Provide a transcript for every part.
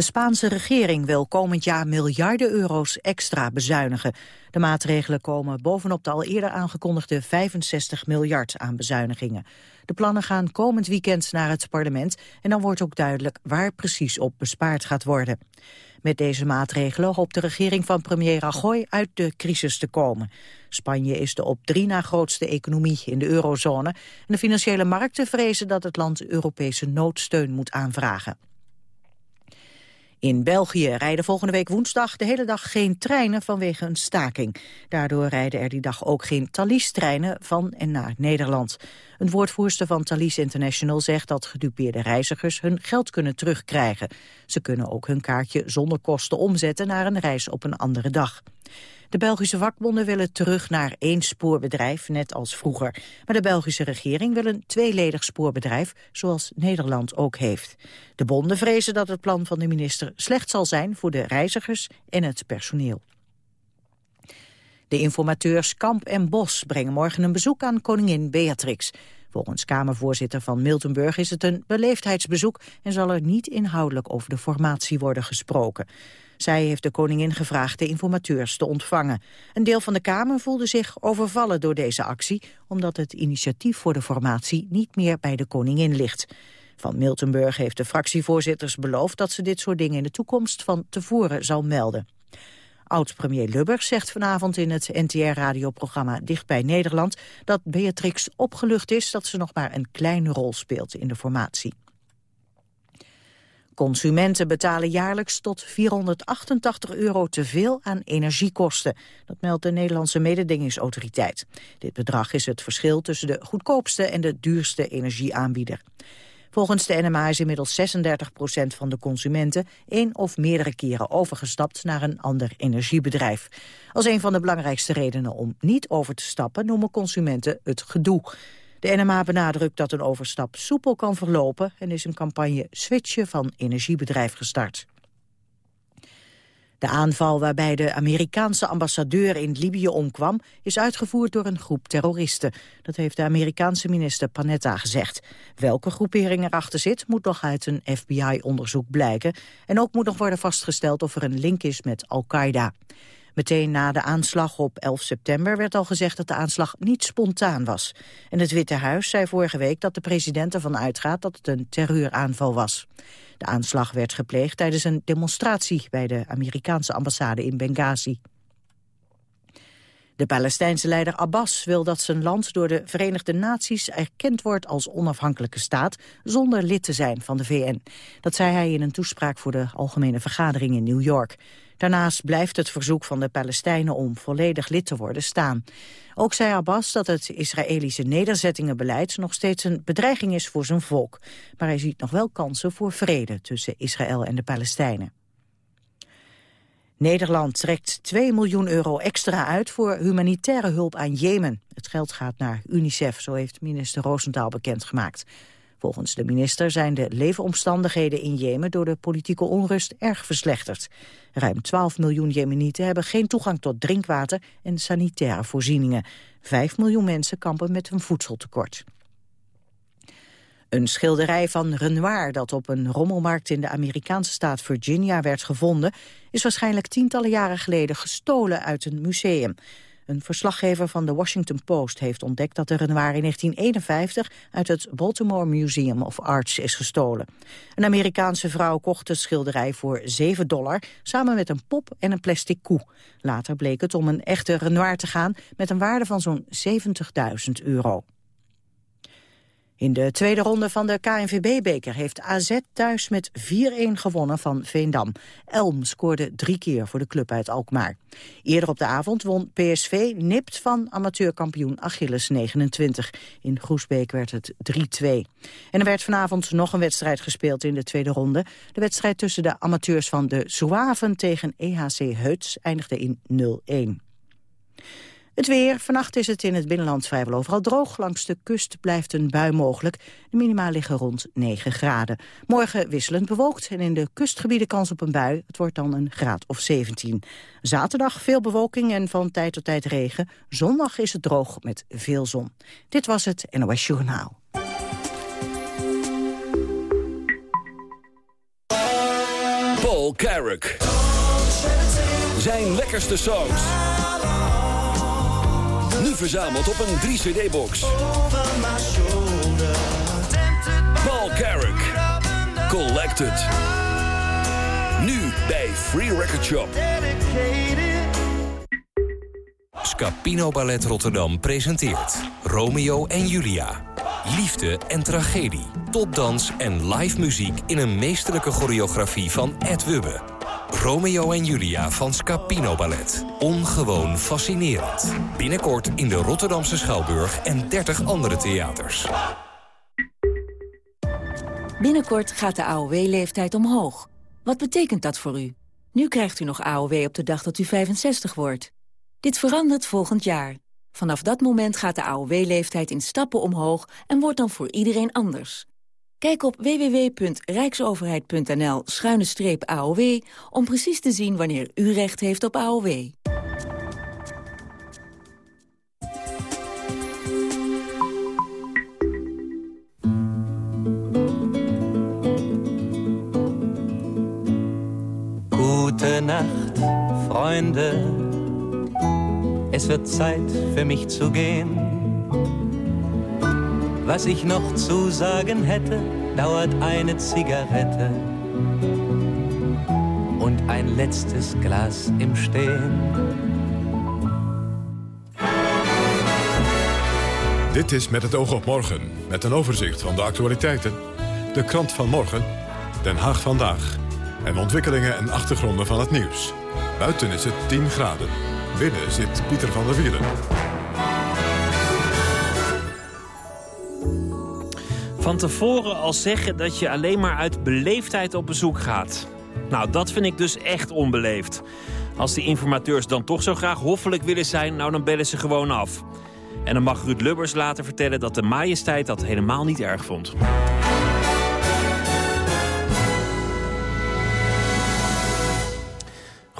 De Spaanse regering wil komend jaar miljarden euro's extra bezuinigen. De maatregelen komen bovenop de al eerder aangekondigde 65 miljard aan bezuinigingen. De plannen gaan komend weekend naar het parlement en dan wordt ook duidelijk waar precies op bespaard gaat worden. Met deze maatregelen hoopt de regering van premier Rajoy uit de crisis te komen. Spanje is de op drie na grootste economie in de eurozone. En de financiële markten vrezen dat het land Europese noodsteun moet aanvragen. In België rijden volgende week woensdag de hele dag geen treinen vanwege een staking. Daardoor rijden er die dag ook geen Thalys-treinen van en naar Nederland. Een woordvoerster van Thalys International zegt dat gedupeerde reizigers hun geld kunnen terugkrijgen. Ze kunnen ook hun kaartje zonder kosten omzetten naar een reis op een andere dag. De Belgische vakbonden willen terug naar één spoorbedrijf, net als vroeger. Maar de Belgische regering wil een tweeledig spoorbedrijf, zoals Nederland ook heeft. De bonden vrezen dat het plan van de minister slecht zal zijn voor de reizigers en het personeel. De informateurs Kamp en Bos brengen morgen een bezoek aan koningin Beatrix. Volgens Kamervoorzitter van Miltenburg is het een beleefdheidsbezoek... en zal er niet inhoudelijk over de formatie worden gesproken. Zij heeft de koningin gevraagd de informateurs te ontvangen. Een deel van de Kamer voelde zich overvallen door deze actie... omdat het initiatief voor de formatie niet meer bij de koningin ligt. Van Miltenburg heeft de fractievoorzitters beloofd... dat ze dit soort dingen in de toekomst van tevoren zal melden. Oud-premier Lubbers zegt vanavond in het NTR-radioprogramma Dicht bij Nederland... dat Beatrix opgelucht is dat ze nog maar een kleine rol speelt in de formatie. Consumenten betalen jaarlijks tot 488 euro te veel aan energiekosten. Dat meldt de Nederlandse mededingingsautoriteit. Dit bedrag is het verschil tussen de goedkoopste en de duurste energieaanbieder. Volgens de NMA is inmiddels 36 procent van de consumenten één of meerdere keren overgestapt naar een ander energiebedrijf. Als een van de belangrijkste redenen om niet over te stappen noemen consumenten het gedoe. De NMA benadrukt dat een overstap soepel kan verlopen... en is een campagne switchen van energiebedrijf gestart. De aanval waarbij de Amerikaanse ambassadeur in Libië omkwam... is uitgevoerd door een groep terroristen. Dat heeft de Amerikaanse minister Panetta gezegd. Welke groepering erachter zit, moet nog uit een FBI-onderzoek blijken. En ook moet nog worden vastgesteld of er een link is met Al-Qaeda. Meteen na de aanslag op 11 september werd al gezegd dat de aanslag niet spontaan was. En het Witte Huis zei vorige week dat de president ervan uitgaat dat het een terreuraanval was. De aanslag werd gepleegd tijdens een demonstratie bij de Amerikaanse ambassade in Benghazi. De Palestijnse leider Abbas wil dat zijn land door de Verenigde Naties erkend wordt als onafhankelijke staat zonder lid te zijn van de VN. Dat zei hij in een toespraak voor de Algemene Vergadering in New York. Daarnaast blijft het verzoek van de Palestijnen om volledig lid te worden staan. Ook zei Abbas dat het Israëlische nederzettingenbeleid nog steeds een bedreiging is voor zijn volk. Maar hij ziet nog wel kansen voor vrede tussen Israël en de Palestijnen. Nederland trekt 2 miljoen euro extra uit voor humanitaire hulp aan Jemen. Het geld gaat naar UNICEF, zo heeft minister Roosentaal bekendgemaakt. Volgens de minister zijn de leefomstandigheden in Jemen door de politieke onrust erg verslechterd. Ruim 12 miljoen Jemenieten hebben geen toegang tot drinkwater en sanitaire voorzieningen. 5 miljoen mensen kampen met een voedseltekort. Een schilderij van Renoir dat op een rommelmarkt in de Amerikaanse staat Virginia werd gevonden, is waarschijnlijk tientallen jaren geleden gestolen uit een museum. Een verslaggever van de Washington Post heeft ontdekt dat de Renoir in 1951 uit het Baltimore Museum of Arts is gestolen. Een Amerikaanse vrouw kocht het schilderij voor 7 dollar samen met een pop en een plastic koe. Later bleek het om een echte Renoir te gaan met een waarde van zo'n 70.000 euro. In de tweede ronde van de KNVB-beker heeft AZ thuis met 4-1 gewonnen van Veendam. Elm scoorde drie keer voor de club uit Alkmaar. Eerder op de avond won PSV nipt van amateurkampioen Achilles 29. In Groesbeek werd het 3-2. En er werd vanavond nog een wedstrijd gespeeld in de tweede ronde. De wedstrijd tussen de amateurs van de Zouaven tegen EHC Heuts eindigde in 0-1. Het weer. Vannacht is het in het binnenland vrijwel overal droog. Langs de kust blijft een bui mogelijk. De minima liggen rond 9 graden. Morgen wisselend bewolkt en in de kustgebieden kans op een bui. Het wordt dan een graad of 17. Zaterdag veel bewolking en van tijd tot tijd regen. Zondag is het droog met veel zon. Dit was het NOS Journaal. Paul Carrick. Zijn lekkerste songs nu verzameld op een 3-cd-box. Paul Carrick. Collected. Nu bij Free Record Shop. Scapino Ballet Rotterdam presenteert Romeo en Julia. Liefde en tragedie, topdans en live muziek in een meesterlijke choreografie van Ed Wubbe. Romeo en Julia van Scapino Ballet. Ongewoon fascinerend. Binnenkort in de Rotterdamse Schouwburg en 30 andere theaters. Binnenkort gaat de AOW-leeftijd omhoog. Wat betekent dat voor u? Nu krijgt u nog AOW op de dag dat u 65 wordt. Dit verandert volgend jaar. Vanaf dat moment gaat de AOW-leeftijd in stappen omhoog en wordt dan voor iedereen anders. Kijk op www.rijksoverheid.nl-aow om precies te zien wanneer u recht heeft op AOW. Gute Nacht. Es wird Zeit für mich zu gehen. Was ich noch zu sagen hätte, dauert eine Zigarette und ein letztes Glas im Stehen. Dit is Met het oog op morgen, met een overzicht van de actualiteiten. De krant van morgen, Den Haag vandaag. En ontwikkelingen en achtergronden van het nieuws. Buiten is het 10 graden. Binnen zit Pieter van der Wielen. Van tevoren al zeggen dat je alleen maar uit beleefdheid op bezoek gaat. Nou, dat vind ik dus echt onbeleefd. Als die informateurs dan toch zo graag hoffelijk willen zijn... nou, dan bellen ze gewoon af. En dan mag Ruud Lubbers later vertellen dat de majesteit dat helemaal niet erg vond.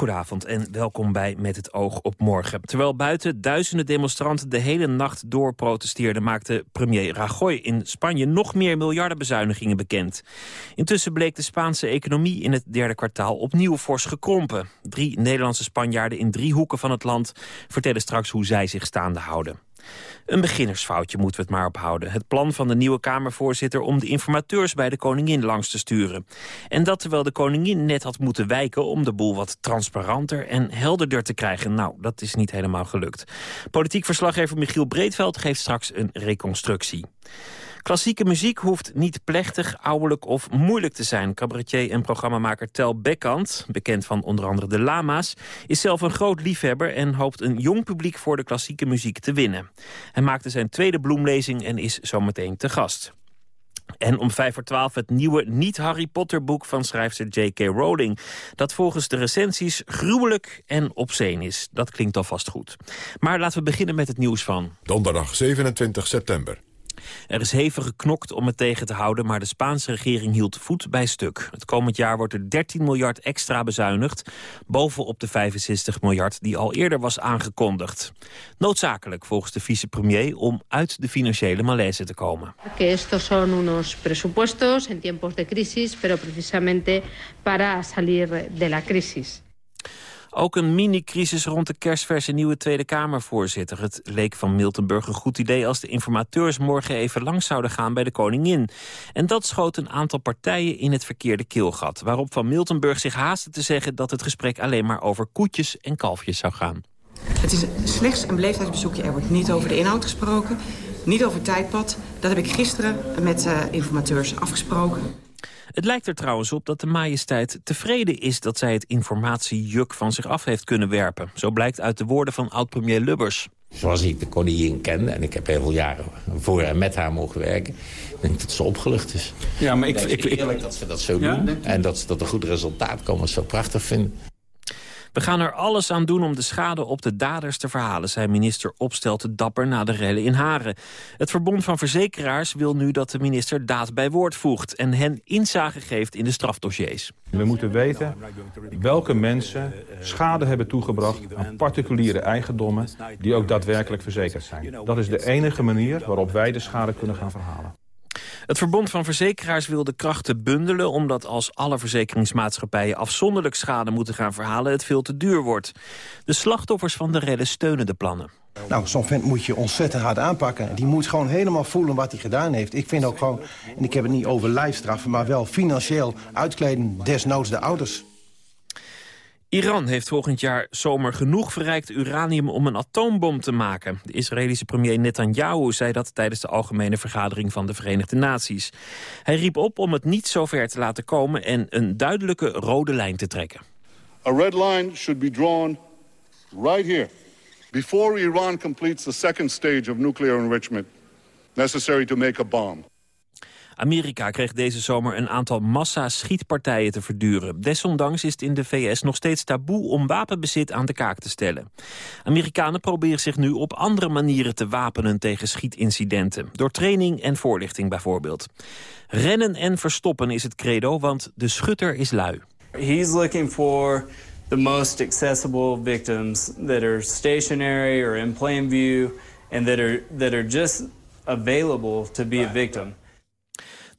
Goedenavond en welkom bij Met het oog op morgen. Terwijl buiten duizenden demonstranten de hele nacht door protesteerden... maakte premier Rajoy in Spanje nog meer miljardenbezuinigingen bekend. Intussen bleek de Spaanse economie in het derde kwartaal opnieuw fors gekrompen. Drie Nederlandse Spanjaarden in drie hoeken van het land... vertellen straks hoe zij zich staande houden. Een beginnersfoutje moeten we het maar ophouden. Het plan van de nieuwe Kamervoorzitter om de informateurs bij de koningin langs te sturen. En dat terwijl de koningin net had moeten wijken om de boel wat transparanter en helderder te krijgen. Nou, dat is niet helemaal gelukt. Politiek verslaggever Michiel Breedveld geeft straks een reconstructie. Klassieke muziek hoeft niet plechtig, ouderlijk of moeilijk te zijn. Cabaretier en programmamaker Tel Bekkant, bekend van onder andere de Lama's... is zelf een groot liefhebber en hoopt een jong publiek voor de klassieke muziek te winnen. Hij maakte zijn tweede bloemlezing en is zometeen te gast. En om vijf voor twaalf het nieuwe niet-Harry Potter boek van schrijfster J.K. Rowling. Dat volgens de recensies gruwelijk en obscene is. Dat klinkt alvast goed. Maar laten we beginnen met het nieuws van... Donderdag 27 september. Er is hevig geknokt om het tegen te houden, maar de Spaanse regering hield voet bij stuk. Het komend jaar wordt er 13 miljard extra bezuinigd, bovenop de 65 miljard die al eerder was aangekondigd. Noodzakelijk volgens de vicepremier om uit de financiële malaise te komen. Unos presupuestos tiempos de crisis, precisamente para salir de la crisis. Ook een mini-crisis rond de kerstverse nieuwe Tweede Kamervoorzitter. Het leek van Miltenburg een goed idee als de informateurs morgen even langs zouden gaan bij de koningin. En dat schoot een aantal partijen in het verkeerde keelgat. Waarop van Miltenburg zich haastte te zeggen dat het gesprek alleen maar over koetjes en kalfjes zou gaan. Het is slechts een beleefdheidsbezoekje. Er wordt niet over de inhoud gesproken, niet over tijdpad. Dat heb ik gisteren met uh, informateurs afgesproken. Het lijkt er trouwens op dat de majesteit tevreden is... dat zij het informatiejuk van zich af heeft kunnen werpen. Zo blijkt uit de woorden van oud-premier Lubbers. Zoals ik de koningin ken, en ik heb heel veel jaren voor en met haar mogen werken... ik denk dat ze opgelucht is. Ja, maar ik... ik, ik eerlijk dat ze dat zo ja? doen en dat ze tot een goed resultaat komen. zo prachtig vinden. We gaan er alles aan doen om de schade op de daders te verhalen... zei minister Opstelten dapper na de rellen in Haren. Het Verbond van Verzekeraars wil nu dat de minister daad bij woord voegt... en hen inzage geeft in de strafdossiers. We moeten weten welke mensen schade hebben toegebracht... aan particuliere eigendommen die ook daadwerkelijk verzekerd zijn. Dat is de enige manier waarop wij de schade kunnen gaan verhalen. Het Verbond van Verzekeraars wil de krachten bundelen... omdat als alle verzekeringsmaatschappijen afzonderlijk schade moeten gaan verhalen... het veel te duur wordt. De slachtoffers van de redden steunen de plannen. Nou, zo'n vent moet je ontzettend hard aanpakken. Die moet gewoon helemaal voelen wat hij gedaan heeft. Ik vind ook gewoon, en ik heb het niet over lijfstraffen... maar wel financieel uitkleden, desnoods de ouders. Iran heeft volgend jaar zomer genoeg verrijkt uranium om een atoombom te maken. De Israëlische premier Netanyahu zei dat tijdens de Algemene Vergadering van de Verenigde Naties. Hij riep op om het niet zo ver te laten komen en een duidelijke rode lijn te trekken. A red line should be drawn right here. Before Iran completes the second stage of nuclear enrichment necessary to make a bomb. Amerika kreeg deze zomer een aantal massa-schietpartijen te verduren. Desondanks is het in de VS nog steeds taboe om wapenbezit aan de kaak te stellen. Amerikanen proberen zich nu op andere manieren te wapenen tegen schietincidenten. Door training en voorlichting bijvoorbeeld. Rennen en verstoppen is het credo, want de schutter is lui. He's looking for the most accessible victims that are stationary or in plain view and that are that are just available to be a victim.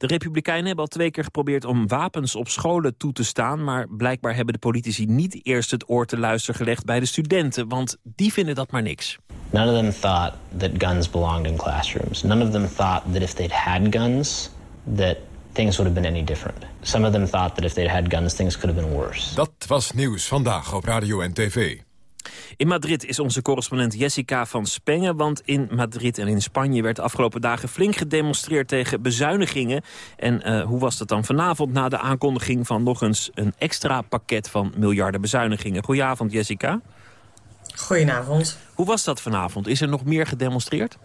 De Republikeinen hebben al twee keer geprobeerd om wapens op scholen toe te staan... maar blijkbaar hebben de politici niet eerst het oor te luisteren gelegd bij de studenten... want die vinden dat maar niks. None of them thought that guns belonged in classrooms. None of them thought that if they'd had guns, that things would have been any different. Some of them thought that if they'd had guns, things could have been worse. Dat was nieuws vandaag op Radio en TV. In Madrid is onze correspondent Jessica van Spengen... want in Madrid en in Spanje werd de afgelopen dagen flink gedemonstreerd tegen bezuinigingen. En uh, hoe was dat dan vanavond na de aankondiging van nog eens een extra pakket van miljarden bezuinigingen? Goedenavond Jessica. Goedenavond. Hoe was dat vanavond? Is er nog meer gedemonstreerd?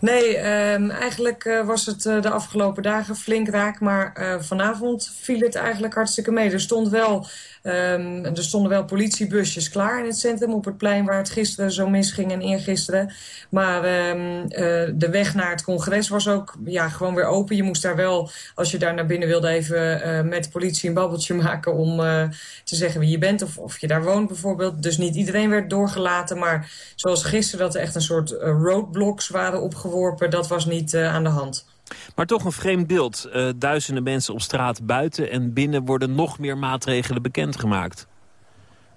Nee, um, eigenlijk uh, was het uh, de afgelopen dagen flink raak. Maar vanavond viel het eigenlijk hartstikke mee. Er stond wel Um, er stonden wel politiebusjes klaar in het centrum op het plein waar het gisteren zo misging en eergisteren. Maar um, uh, de weg naar het congres was ook ja, gewoon weer open. Je moest daar wel, als je daar naar binnen wilde, even uh, met de politie een babbeltje maken om uh, te zeggen wie je bent of, of je daar woont bijvoorbeeld. Dus niet iedereen werd doorgelaten, maar zoals gisteren dat er echt een soort roadblocks waren opgeworpen, dat was niet aan de hand. Maar toch een vreemd beeld. Uh, duizenden mensen op straat buiten en binnen worden nog meer maatregelen bekendgemaakt.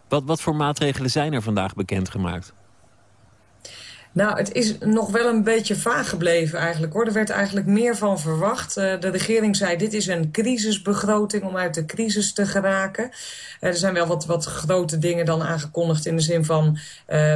Wat, wat voor maatregelen zijn er vandaag bekendgemaakt? Nou, het is nog wel een beetje vaag gebleven eigenlijk hoor. Er werd eigenlijk meer van verwacht. Uh, de regering zei dit is een crisisbegroting om uit de crisis te geraken. Uh, er zijn wel wat, wat grote dingen dan aangekondigd in de zin van uh,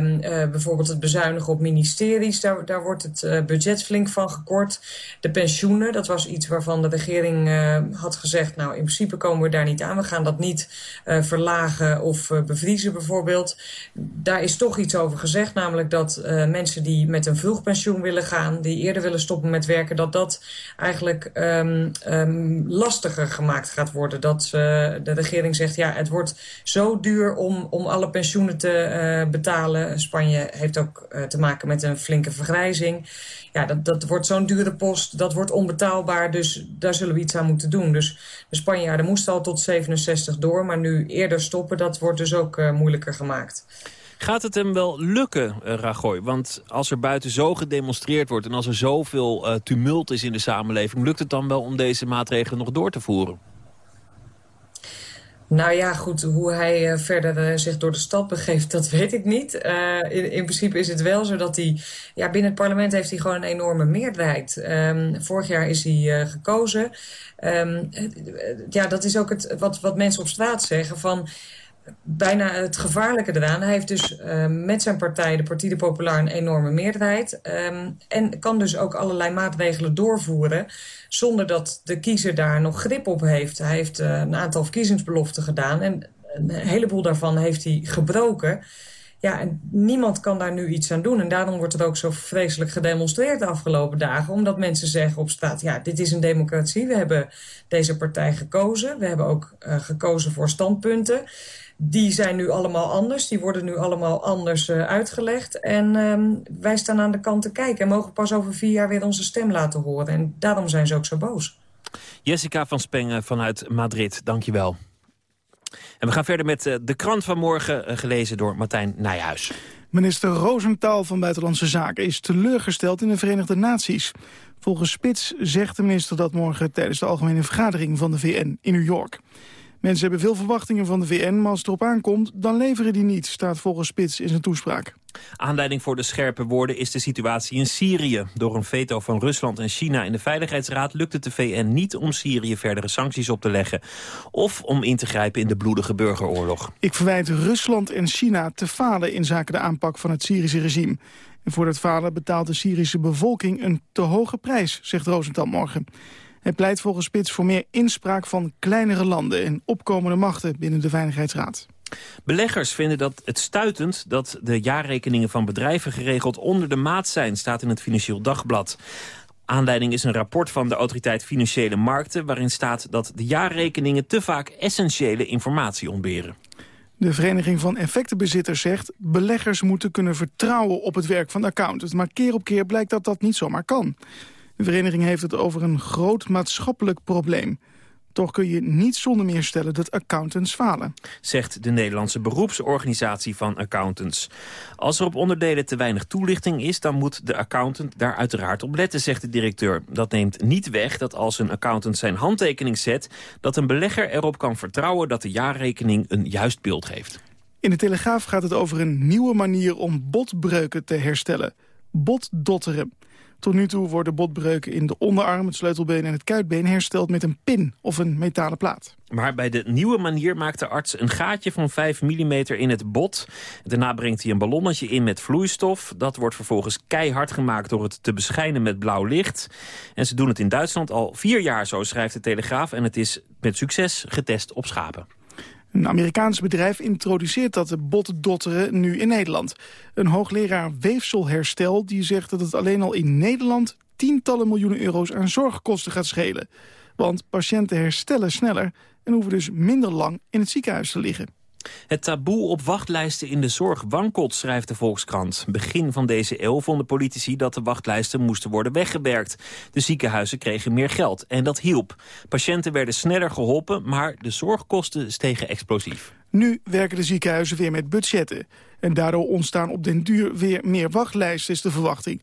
bijvoorbeeld het bezuinigen op ministeries. Daar, daar wordt het budget flink van gekort. De pensioenen, dat was iets waarvan de regering had gezegd... nou, in principe komen we daar niet aan. We gaan dat niet verlagen of bevriezen bijvoorbeeld. Daar is toch iets over gezegd, namelijk dat mensen die met een vroegpensioen willen gaan... die eerder willen stoppen met werken... dat dat eigenlijk um, um, lastiger gemaakt gaat worden. Dat uh, de regering zegt, ja, het wordt zo duur om, om alle pensioenen te uh, betalen. Spanje heeft ook uh, te maken met een flinke vergrijzing. Ja, dat, dat wordt zo'n dure post, dat wordt onbetaalbaar... dus daar zullen we iets aan moeten doen. Dus de Spanjaarden moesten al tot 67 door... maar nu eerder stoppen, dat wordt dus ook moeilijker gemaakt. Gaat het hem wel lukken, uh? Want als er buiten zo gedemonstreerd wordt... en als er zoveel uh, tumult is in de samenleving... lukt het dan wel om deze maatregelen nog door te voeren? Nou ja, goed, hoe hij uh, verder zich door de stad begeeft, dat weet ik niet. In, in, principe is het wel zo dat hij... Ja, binnen het parlement heeft hij gewoon een enorme meerderheid. Um, vorig jaar is hij gekozen. Um, ja, dat is ook het, wat, wat mensen op straat zeggen van bijna het gevaarlijke eraan. Hij heeft dus uh, met zijn partij, de Partij de Populaar, een enorme meerderheid. Um, en kan dus ook allerlei maatregelen doorvoeren... zonder dat de kiezer daar nog grip op heeft. Hij heeft uh, een aantal verkiezingsbeloften gedaan... en een heleboel daarvan heeft hij gebroken... Ja, en niemand kan daar nu iets aan doen. En daarom wordt er ook zo vreselijk gedemonstreerd de afgelopen dagen. Omdat mensen zeggen op straat, ja, dit is een democratie. We hebben deze partij gekozen. We hebben ook uh, gekozen voor standpunten die zijn nu allemaal anders. Die worden nu allemaal anders uh, uitgelegd. En um, wij staan aan de kant te kijken en mogen pas over vier jaar weer onze stem laten horen. En daarom zijn ze ook zo boos. Jessica van Spengen vanuit Madrid, dankjewel. En we gaan verder met uh, de krant van morgen, uh, gelezen door Martijn Nijhuis. Minister Rosenthal van Buitenlandse Zaken is teleurgesteld in de Verenigde Naties. Volgens Spits zegt de minister dat morgen tijdens de algemene vergadering van de VN in New York. Mensen hebben veel verwachtingen van de VN, maar als het erop aankomt, dan leveren die niet, staat volgens Spits in zijn toespraak. Aanleiding voor de scherpe woorden is de situatie in Syrië. Door een veto van Rusland en China in de Veiligheidsraad lukt het de VN niet om Syrië verdere sancties op te leggen. Of om in te grijpen in de bloedige burgeroorlog. Ik verwijt Rusland en China te falen in zaken de aanpak van het Syrische regime. En voor dat falen betaalt de Syrische bevolking een te hoge prijs, zegt Rosenthal morgen. Hij pleit volgens Spits voor meer inspraak van kleinere landen... en opkomende machten binnen de Veiligheidsraad. Beleggers vinden dat het stuitend dat de jaarrekeningen van bedrijven geregeld onder de maat zijn, staat in het Financieel Dagblad. Aanleiding is een rapport van de Autoriteit Financiële Markten... waarin staat dat de jaarrekeningen te vaak essentiële informatie ontberen. De Vereniging van Effectenbezitters zegt... beleggers moeten kunnen vertrouwen op het werk van de accountant. Maar keer op keer blijkt dat dat niet zomaar kan. De vereniging heeft het over een groot maatschappelijk probleem. Toch kun je niet zonder meer stellen dat accountants falen. Zegt de Nederlandse beroepsorganisatie van accountants. Als er op onderdelen te weinig toelichting is... dan moet de accountant daar uiteraard op letten, zegt de directeur. Dat neemt niet weg dat als een accountant zijn handtekening zet... dat een belegger erop kan vertrouwen dat de jaarrekening een juist beeld geeft. In de Telegraaf gaat het over een nieuwe manier om botbreuken te herstellen. Botdotteren. Tot nu toe worden botbreuken in de onderarm, het sleutelbeen en het kuitbeen hersteld met een pin of een metalen plaat. Maar bij de nieuwe manier maakt de arts een gaatje van 5 mm in het bot. Daarna brengt hij een ballonnetje in met vloeistof. Dat wordt vervolgens keihard gemaakt door het te beschijnen met blauw licht. En ze doen het in Duitsland al vier jaar zo, schrijft de Telegraaf. En het is met succes getest op schapen. Een Amerikaans bedrijf introduceert dat botdotteren nu in Nederland. Een hoogleraar weefselherstel die zegt dat het alleen al in Nederland... tientallen miljoenen euro's aan zorgkosten gaat schelen. Want patiënten herstellen sneller en hoeven dus minder lang in het ziekenhuis te liggen. Het taboe op wachtlijsten in de zorg wankelt, schrijft de Volkskrant. Begin van deze eeuw vonden politici dat de wachtlijsten moesten worden weggewerkt. De ziekenhuizen kregen meer geld en dat hielp. Patiënten werden sneller geholpen, maar de zorgkosten stegen explosief. Nu werken de ziekenhuizen weer met budgetten. En daardoor ontstaan op den duur weer meer wachtlijsten, is de verwachting.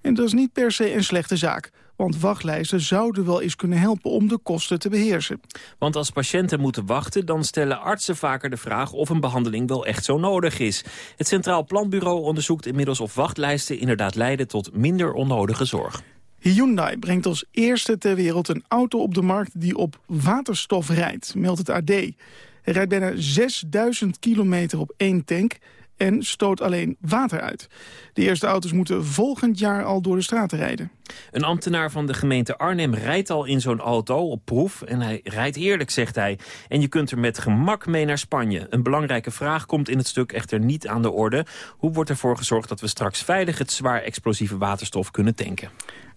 En dat is niet per se een slechte zaak. Want wachtlijsten zouden wel eens kunnen helpen om de kosten te beheersen. Want als patiënten moeten wachten, dan stellen artsen vaker de vraag of een behandeling wel echt zo nodig is. Het Centraal Planbureau onderzoekt inmiddels of wachtlijsten inderdaad leiden tot minder onnodige zorg. Hyundai brengt als eerste ter wereld een auto op de markt die op waterstof rijdt, meldt het AD. Hij rijdt bijna 6000 kilometer op één tank en stoot alleen water uit. De eerste auto's moeten volgend jaar al door de straten rijden. Een ambtenaar van de gemeente Arnhem rijdt al in zo'n auto op proef. En hij rijdt eerlijk, zegt hij. En je kunt er met gemak mee naar Spanje. Een belangrijke vraag komt in het stuk echter niet aan de orde. Hoe wordt ervoor gezorgd dat we straks veilig het zwaar explosieve waterstof kunnen tanken?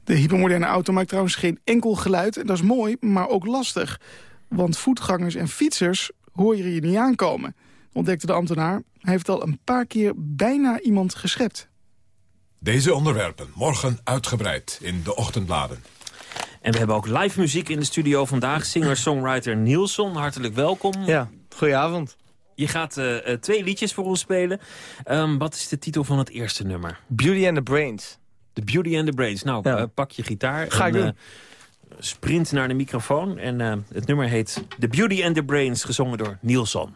De hypermoderne auto maakt trouwens geen enkel geluid. En dat is mooi, maar ook lastig. Want voetgangers en fietsers hoor je hier niet aankomen ontdekte de ambtenaar. Hij heeft al een paar keer bijna iemand geschept. Deze onderwerpen morgen uitgebreid in de ochtendbladen. En we hebben ook live muziek in de studio vandaag. Singer-songwriter Nielson, hartelijk welkom. Ja, goedenavond. Je gaat uh, twee liedjes voor ons spelen. Um, wat is de titel van het eerste nummer? Beauty and the Brains. The Beauty and the Brains. Nou, ja. uh, pak je gitaar. Ga en, ik doen. sprint naar de microfoon. En het nummer heet The Beauty and the Brains, gezongen door Nielson.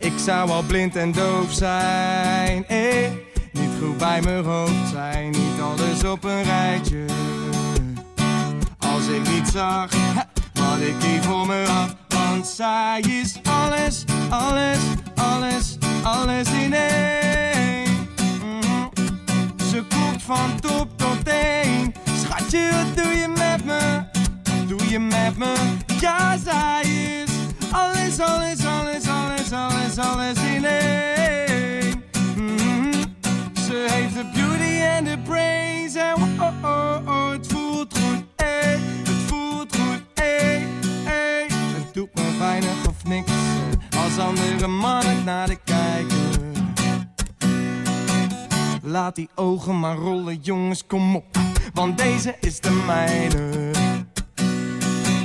Ik zou al blind en doof zijn, eh. Niet goed bij mijn hoofd zijn, niet alles op een rijtje. Als ik niet zag wat ik hier voor me had. Want zij is alles, alles, alles, alles in één. Mhm. Ze komt van top tot teen. Schatje, wat doe je met me? Wat doe je met me? Ja, zij is Alles, alles, alles, alles, alles, alles in één. Mhm. Ze heeft de beauty en de brains. En oh, oh, oh, oh, het voelt goed, ey. Het voelt goed, ey, ey. Het doet me weinig of niks. eh, Als andere mannen naar de kijken. Laat die ogen maar rollen, jongens, kom op. Want deze is de mijne.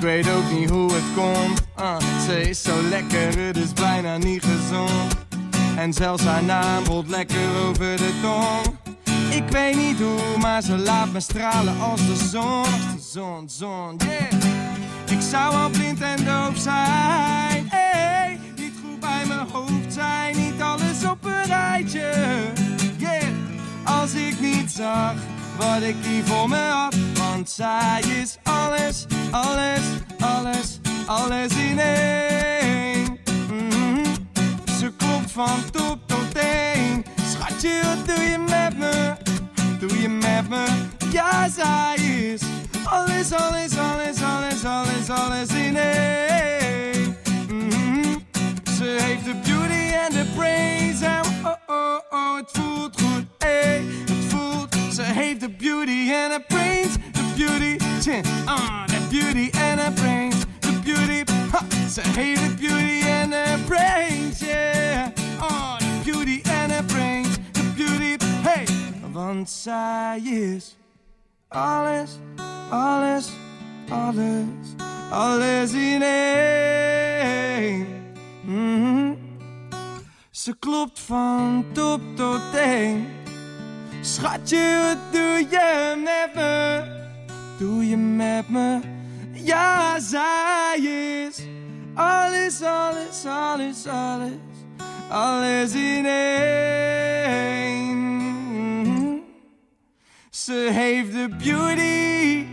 Weet ook niet hoe het komt. ah, ze is zo lekker, het is bijna niet gezond. En zelfs haar naam rolt lekker over de tong. Ik weet niet hoe, maar ze laat me stralen als de zon. Als de zon, zon, yeah. Ik zou al blind en doof zijn. Hey, niet goed bij mijn hoofd zijn. Niet alles op een rijtje. Yeah. Als ik niet zag wat ik hier voor me had. Want zij is alles, alles, alles, alles in één. Mhm. Ze klopt van top tot teen. Schatje, wat doe je met me? Doe je met me? Ja, zij is alles, alles, alles, alles, alles, alles in één. Mhm. Ze heeft de beauty en de brains. En oh, oh, oh, het voelt goed, ey. Het ze heeft de beauty en de brains. De beauty, tja, ah, de beauty en de brains. De beauty, ha, ze heeft de beauty en de brains, yeah. Oh, de beauty en de brains. De beauty, hey. Want zij is alles, alles, alles, alles in één. Mhm. Ze klopt van top tot teen. Schatje, wat doe je met me? Doe je met me? Ja, zij is alles, alles, alles, alles, alles in één. Ze heeft de beauty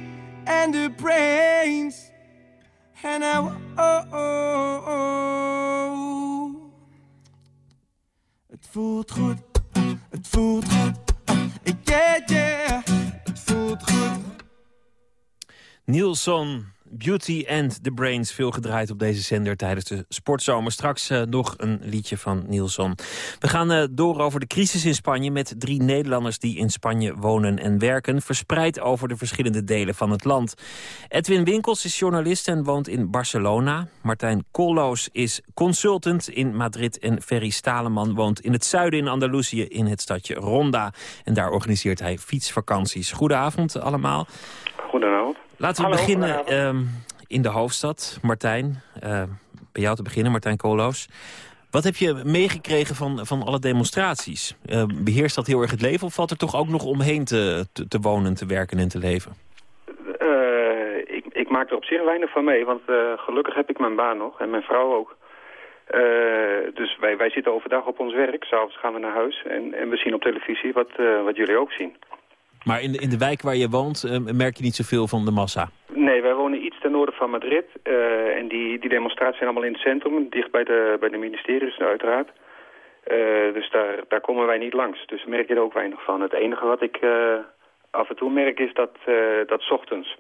en de brains. En nou, oh, oh, oh. Het voelt goed, het voelt goed. Yeah, yeah, het voelt goed. Nielson, Beauty and the Brains. Veel gedraaid op deze zender tijdens de sportzomer. Straks eh, nog een liedje van Nielson. We gaan eh, door over de crisis in Spanje... met drie Nederlanders die in Spanje wonen en werken... verspreid over de verschillende delen van het land. Edwin Winkels is journalist en woont in Barcelona. Martijn Kolloos is consultant in Madrid... en Ferry Staleman woont in het zuiden in Andalusië... in het stadje Ronda. En daar organiseert hij fietsvakanties. Goedenavond allemaal. Goedenavond. Laten we Hallo, beginnen ehm, in de hoofdstad. Martijn, eh, bij jou te beginnen, Martijn Koolhoos. Wat heb je meegekregen van, van alle demonstraties? Eh, beheerst dat heel erg het leven of valt er toch ook nog omheen te, te, te wonen, te werken en te leven? Eh, ik, ik maak er op zich weinig van mee, want gelukkig heb ik mijn baan nog en mijn vrouw ook. Dus wij, wij zitten overdag op ons werk, s'avonds gaan we naar huis en, en we zien op televisie wat, wat jullie ook zien. Maar in de, in de wijk waar je woont eh, merk je niet zoveel van de massa. Nee, wij wonen iets ten noorden van Madrid eh, en die, die demonstraties zijn allemaal in het centrum, dicht bij de, bij de ministeries uiteraard. Eh, dus daar, daar komen wij niet langs, dus merk je er ook weinig van. Het enige wat ik eh, af en toe merk is dat, dat ochtends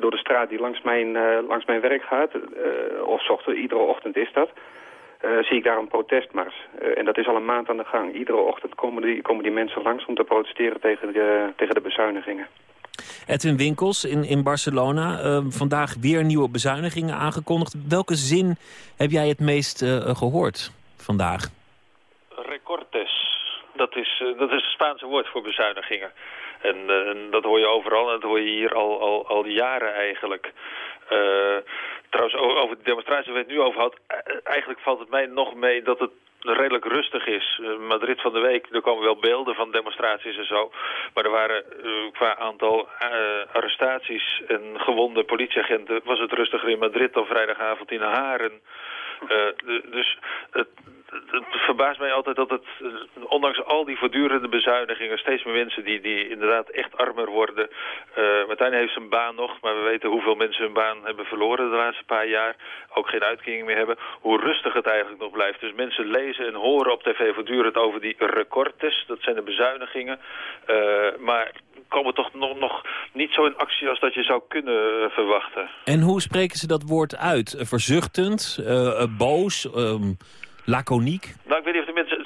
door de straat die langs mijn, langs mijn werk gaat, of ochtend, iedere ochtend is dat, eh, zie ik daar een protestmars. Eh, en dat is al een maand aan de gang. Iedere ochtend komen die, komen die mensen langs om te protesteren tegen de, tegen de bezuinigingen. Edwin Winkels in, in Barcelona. eh, vandaag weer nieuwe bezuinigingen aangekondigd. Welke zin heb jij het meest eh, gehoord vandaag? Recortes. Dat is, dat is het Spaanse woord voor bezuinigingen. En, eh, en dat hoor je overal en dat hoor je hier al, al, al jaren eigenlijk. Eh, trouwens, over de demonstratie waar je het nu over had... eh, eigenlijk valt het mij nog mee dat het redelijk rustig is. Eh, Madrid van de week, er komen wel beelden van demonstraties en zo. Maar er waren eh, qua aantal eh, arrestaties en gewonde politieagenten... was het rustiger in Madrid dan vrijdagavond in de- dus het, het verbaast mij altijd dat het, eh, ondanks al die voortdurende bezuinigingen, steeds meer mensen die, die inderdaad echt armer worden. Eh Martijn heeft zijn baan nog, maar we weten hoeveel mensen hun baan hebben verloren de laatste paar jaar. Ook geen uitkering meer hebben. Hoe rustig het eigenlijk nog blijft. Dus mensen lezen en horen op tv voortdurend over die recortes. Dat zijn de bezuinigingen. Eh, maar komen toch nog, nog niet zo in actie als dat je zou kunnen verwachten. En hoe spreken ze dat woord uit? Verzuchtend, boos, um, laconiek? Nou.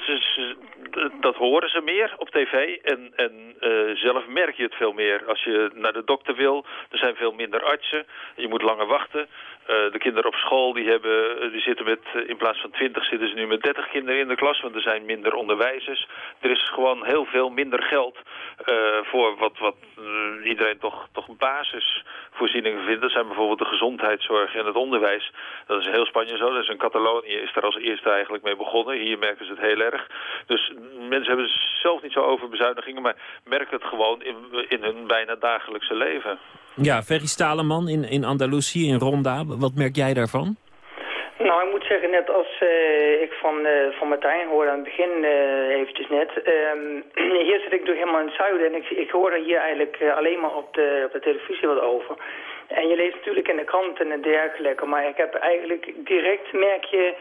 Dat horen ze meer op tv en, en uh, zelf merk je het veel meer. Als je naar de dokter wil, er zijn veel minder artsen, je moet langer wachten. Uh, de kinderen op school die hebben, eh, die zitten met, in plaats van 20 zitten ze nu met 30 kinderen in de klas, want er zijn minder onderwijzers. Er is gewoon heel veel minder geld voor wat, wat iedereen toch, toch basisvoorzieningen vindt. Dat zijn bijvoorbeeld de gezondheidszorg en het onderwijs. Dat is heel Spanje zo. Dat is in Catalonië is daar als eerste eigenlijk mee begonnen. Hier merken ze het heel erg. Dus mensen hebben zelf niet zo over bezuinigingen, maar merken het gewoon in, in hun bijna dagelijkse leven. Ja, Ferry Staleman in, in Andalusië, in Ronda. Wat merk jij daarvan? Nou, ik moet zeggen, net als uh, ik van, uh, van Martijn hoorde aan het begin uh, eventjes net. Uh, hier zit ik door helemaal in het zuiden en ik, ik hoor hier eigenlijk alleen maar op de, op de televisie wat over. En je leest natuurlijk in de kranten en dergelijke, maar ik heb eigenlijk direct merk je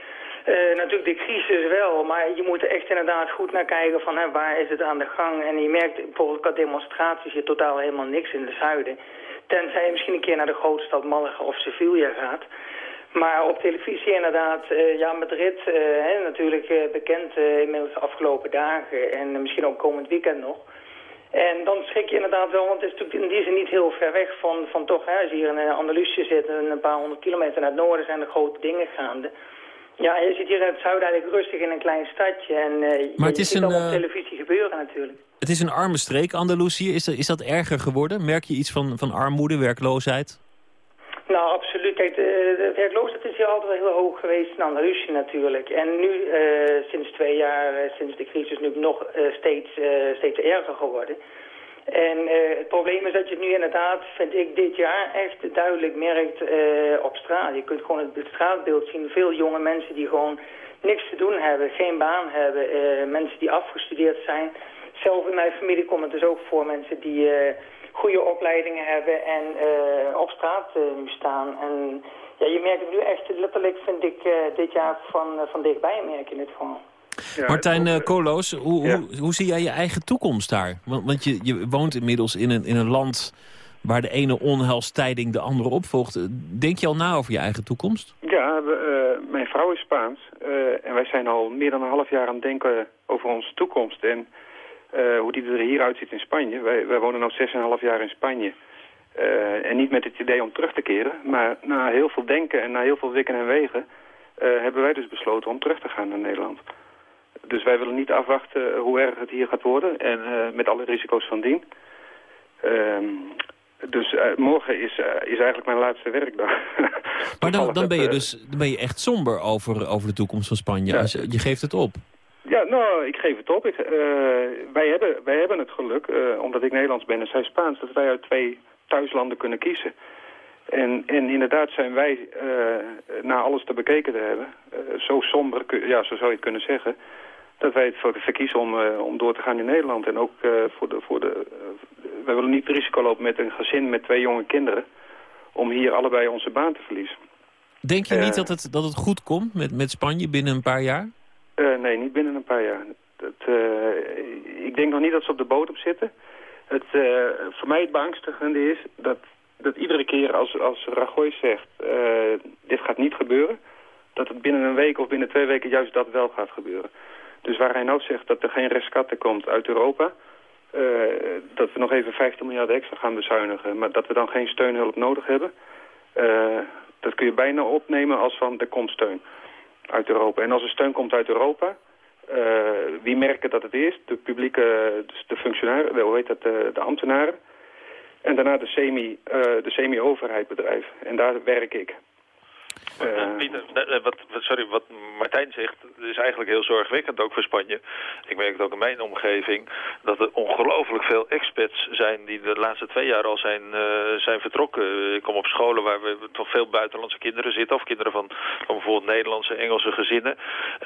uh, natuurlijk de crisis wel, maar je moet er echt inderdaad goed naar kijken van hè, waar is het aan de gang. En je merkt bijvoorbeeld qua demonstraties hier totaal helemaal niks in het zuiden. Tenzij je misschien een keer naar de grote stad Malaga of Sevilla gaat. Maar op televisie inderdaad, uh, ja, Madrid uh, hè, natuurlijk bekend inmiddels de afgelopen dagen en misschien ook komend weekend nog. En dan schrik je inderdaad wel, want het is natuurlijk in die zin niet heel ver weg van, van toch, hè, als je hier in Andalusië zit en een paar honderd kilometer naar het noorden zijn er grote dingen gaande. Ja, je zit hier in het zuiden eigenlijk rustig in een klein stadje. En uh, maar het is een, op uh, televisie gebeuren natuurlijk. Het is een arme streek, Andalusië. Is dat, is dat erger geworden? Merk je iets van, van armoede, werkloosheid? Nou, absoluut. Kijk, de, de werkloosheid is hier altijd wel heel hoog geweest in Andalusië natuurlijk. En nu, uh, sinds twee jaar, sinds de crisis, nu nog steeds, steeds erger geworden. En uh, het probleem is dat je nu inderdaad, vind ik, dit jaar echt duidelijk merkt uh, op straat. Je kunt gewoon het, straatbeeld zien. Veel jonge mensen die gewoon niks te doen hebben, geen baan hebben. Uh, mensen die afgestudeerd zijn. Zelf in mijn familie komt het dus ook voor mensen die goede opleidingen hebben en op straat nu staan. En ja, je merkt het nu echt letterlijk, vind ik, dit jaar van, van dichtbij merk je het gewoon. Martijn uh, Koloos, hoe, hoe, hoe, zie jij je eigen toekomst daar? Want, want je, je, woont inmiddels in een, in een land waar de ene onheilstijding de andere opvolgt. Denk je al na over je eigen toekomst? Ja, we, uh, mijn vrouw is Spaans. Uh, en wij zijn al meer dan een half jaar aan het denken over onze toekomst. En hoe die er hier uitziet in Spanje. Wij, wij wonen nu 6,5 jaar in Spanje. en niet met het idee om terug te keren. Maar na heel veel denken en na heel veel wikken en wegen... hebben wij dus besloten om terug te gaan naar Nederland. Dus wij willen niet afwachten hoe erg het hier gaat worden en uh, met alle risico's van dien. Ehm, dus uh, morgen is, is eigenlijk mijn laatste werkdag. maar dan, dan, ben je dus dan ben je echt somber over, over de toekomst van Spanje. Ja. Als je, je, geeft het op. Ja, nou, ik geef het op. Ik, wij, hebben, wij hebben het geluk, omdat ik Nederlands ben en zij Spaans... dat wij uit twee thuislanden kunnen kiezen. En, en inderdaad zijn wij, na alles te bekeken te hebben... zo somber, ja, zo zou je het kunnen zeggen dat wij het verkiezen om, uh, om door te gaan in Nederland. En ook uh, voor de... Voor de uh, wij willen niet het risico lopen met een gezin met twee jonge kinderen... om hier allebei onze baan te verliezen. Denk je niet dat het, dat het goed komt met, met Spanje binnen een paar jaar? nee, niet binnen een paar jaar. Dat, ik denk nog niet dat ze op de bodem zitten. Het, voor mij het beangstigende is dat, dat iedere keer als, als Rajoy zegt... dit gaat niet gebeuren... dat het binnen een week of binnen twee weken juist dat wel gaat gebeuren. Dus waar hij nou zegt dat er geen rescatte komt uit Europa... Uh, dat we nog even 15 miljard extra gaan bezuinigen... maar dat we dan geen steunhulp nodig hebben... Uh, dat kun je bijna opnemen als van er komt steun uit Europa. En als er steun komt uit Europa... Uh, wie merken dat het is? De publieke, dus de functionarissen, hoe heet dat, de, de ambtenaren. En daarna de semi-overheid semi bedrijf. En daar werk ik. Uh, Pieter, wat, sorry, wat Martijn zegt, is eigenlijk heel zorgwekkend ook voor Spanje. Ik merk het ook in mijn omgeving, dat er ongelooflijk veel expats zijn die de laatste twee jaar al zijn, uh, zijn vertrokken. Ik kom op scholen waar we toch veel buitenlandse kinderen zitten, of kinderen van, van bijvoorbeeld Nederlandse, Engelse gezinnen.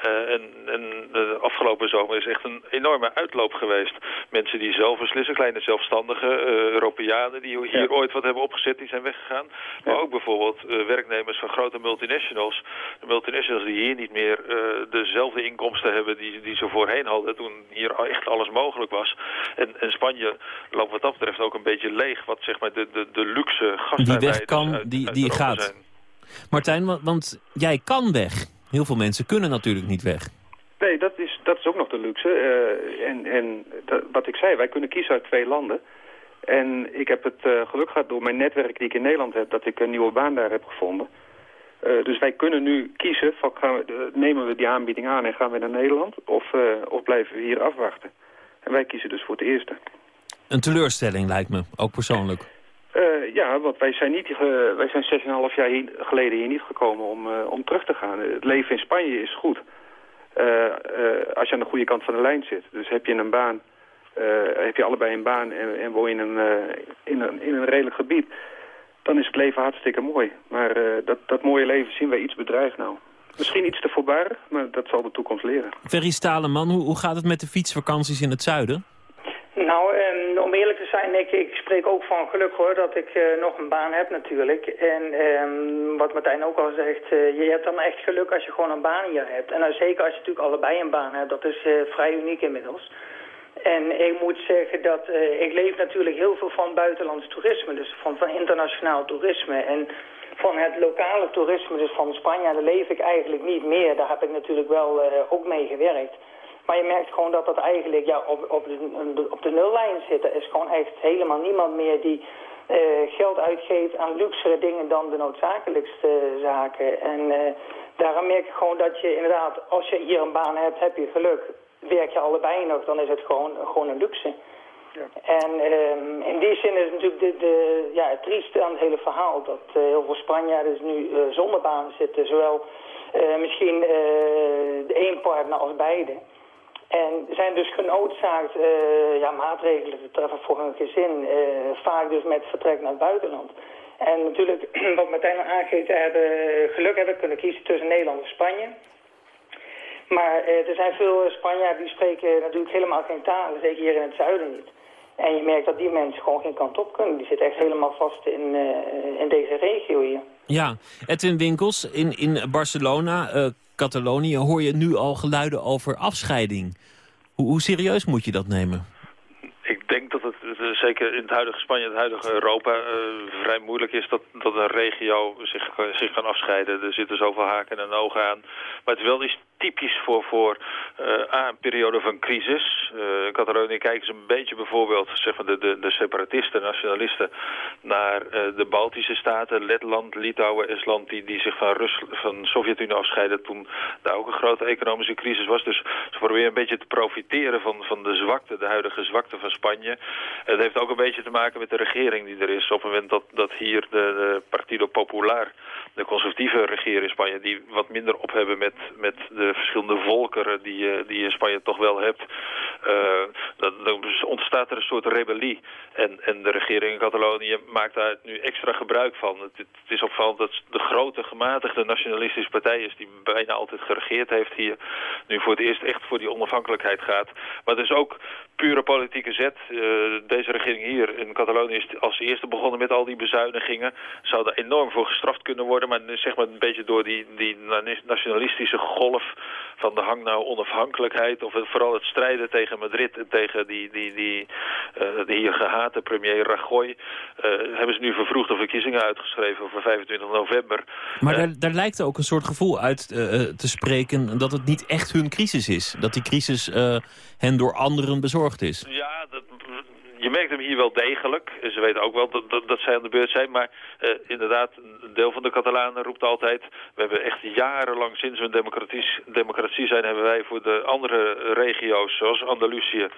Uh, en, en de afgelopen zomer is echt een enorme uitloop geweest. Mensen die zelf beslissen, kleine zelfstandige Europeanen die hier ja. ooit wat hebben opgezet, die zijn weggegaan. Maar ja. ook bijvoorbeeld werknemers van grote multinationals. De multinationals die hier niet meer uh, dezelfde inkomsten hebben die, die ze voorheen hadden. Toen hier echt alles mogelijk was. En, en Spanje loopt wat dat betreft ook een beetje leeg. Wat zeg maar de, de, de luxe gastarbeiders Die weg kan, die, die gaat. Zijn. Martijn, want, want jij kan weg. Heel veel mensen kunnen natuurlijk niet weg. Nee, dat is, dat is ook nog de luxe. Uh, en en dat, wat ik zei, wij kunnen kiezen uit twee landen. En ik heb het uh, geluk gehad door mijn netwerk die ik in Nederland heb... dat ik een nieuwe baan daar heb gevonden. Uh, dus wij kunnen nu kiezen, van gaan we, nemen we die aanbieding aan en gaan we naar Nederland... Of, of blijven we hier afwachten. En wij kiezen dus voor het eerste. Een teleurstelling lijkt me, ook persoonlijk. Uh, ja, want wij zijn, niet, wij zijn 6,5 jaar hier, geleden hier niet gekomen om, om terug te gaan. Het leven in Spanje is goed. als je aan de goede kant van de lijn zit. Dus heb je een baan, heb je allebei een baan en, en woon je in een, in, een, in een redelijk gebied. Dan is het leven hartstikke mooi. Maar dat, dat mooie leven zien wij iets bedreigd nou. Misschien iets te voorbarig, maar dat zal de toekomst leren. Ferry Staleman, hoe, hoe gaat het met de fietsvakanties in het zuiden? Nou, um, om eerlijk te zijn, ik, ik spreek ook van geluk hoor dat ik uh, nog een baan heb natuurlijk. En um, wat Martijn ook al zegt, uh, je hebt dan echt geluk als je gewoon een baan hier hebt. En nou, zeker als je natuurlijk allebei een baan hebt, dat is uh, vrij uniek inmiddels. En ik moet zeggen dat ik leef natuurlijk heel veel van buitenlands toerisme, dus van, van internationaal toerisme. En van het lokale toerisme, dus van Spanje, daar leef ik eigenlijk niet meer. Daar heb ik natuurlijk wel ook mee gewerkt. Maar je merkt gewoon dat dat eigenlijk ja, op, op, de, op de nullijn zit. Er is gewoon echt helemaal niemand meer die uh, geld uitgeeft aan luxere dingen dan de noodzakelijkste zaken. En daarom merk ik gewoon dat je inderdaad, als je hier een baan hebt, heb je geluk. Werk je allebei nog, dan is het gewoon, gewoon een luxe. Ja. En um, in die zin is het natuurlijk de, de, ja, het trieste aan het hele verhaal... dat uh, heel veel Spanjaarden nu uh, zonder baan zitten. Zowel uh, misschien de één partner als beide. En zijn dus genoodzaakt ja, maatregelen te treffen voor hun gezin. Vaak dus met vertrek naar het buitenland. En natuurlijk, wat Martijn aangeeft, hebben geluk hebben kunnen kiezen tussen Nederland en Spanje. Maar uh, er zijn veel Spanjaarden die spreken natuurlijk helemaal geen taal. Zeker hier in het zuiden niet. En je merkt dat die mensen gewoon geen kant op kunnen. Die zitten echt helemaal vast in, in deze regio hier. Ja, Edwin Winkels, in, in Barcelona Catalonië hoor je nu al geluiden over afscheiding. Hoe, hoe serieus moet je dat nemen? Het zeker in het huidige Spanje, het huidige Europa, uh, vrij moeilijk is dat, dat een regio zich, zich kan afscheiden. Er zitten zoveel haken en ogen aan. Maar het is wel iets typisch voor, voor uh, een periode van crisis. Uh, Catalonië kijken ze een beetje bijvoorbeeld zeg maar de, de, de separatisten, nationalisten, naar de Baltische staten, Letland, Litouwen, Estland, die, die zich van, Rus, van Sovjet-Unie afscheiden toen daar ook een grote economische crisis was. Dus ze proberen een beetje te profiteren van, van de zwakte, de huidige zwakte van Spanje. Het heeft ook een beetje te maken met de regering die er is. Op het moment dat, dat hier de, de Partido Popular, de conservatieve regering in Spanje, die wat minder op hebben met, met de verschillende volkeren die, je, die je in Spanje toch wel hebt. Uh, dan, ontstaat er een soort rebellie. En, en de regering in Catalonië maakt daar nu extra gebruik van. Het, het is opvallend dat de grote gematigde nationalistische partij is... die bijna altijd geregeerd heeft hier... nu voor het eerst echt voor die onafhankelijkheid gaat. Maar het is ook pure politieke zet. Uh, deze regering hier in Catalonië is als eerste begonnen met al die bezuinigingen. Zou daar enorm voor gestraft kunnen worden. Maar zeg maar een beetje door die, die nationalistische golf van de hang naar onafhankelijkheid... of het, vooral het strijden tegen Madrid en tegen die, die, die, uh, die hier gehate premier Rajoy... Uh, hebben ze nu vervroegde verkiezingen uitgeschreven voor 25 november. Maar daar, daar lijkt ook een soort gevoel uit te spreken dat het niet echt hun crisis is. Dat die crisis hen door anderen bezorgd is. Ja, dat, je merkt hem hier wel degelijk. Ze weten ook wel dat, dat, zij aan de beurt zijn. Maar uh, inderdaad, deel van de Catalanen roept altijd... we hebben echt jarenlang sinds we een democratie zijn... hebben wij voor de andere regio's, zoals Andalusië...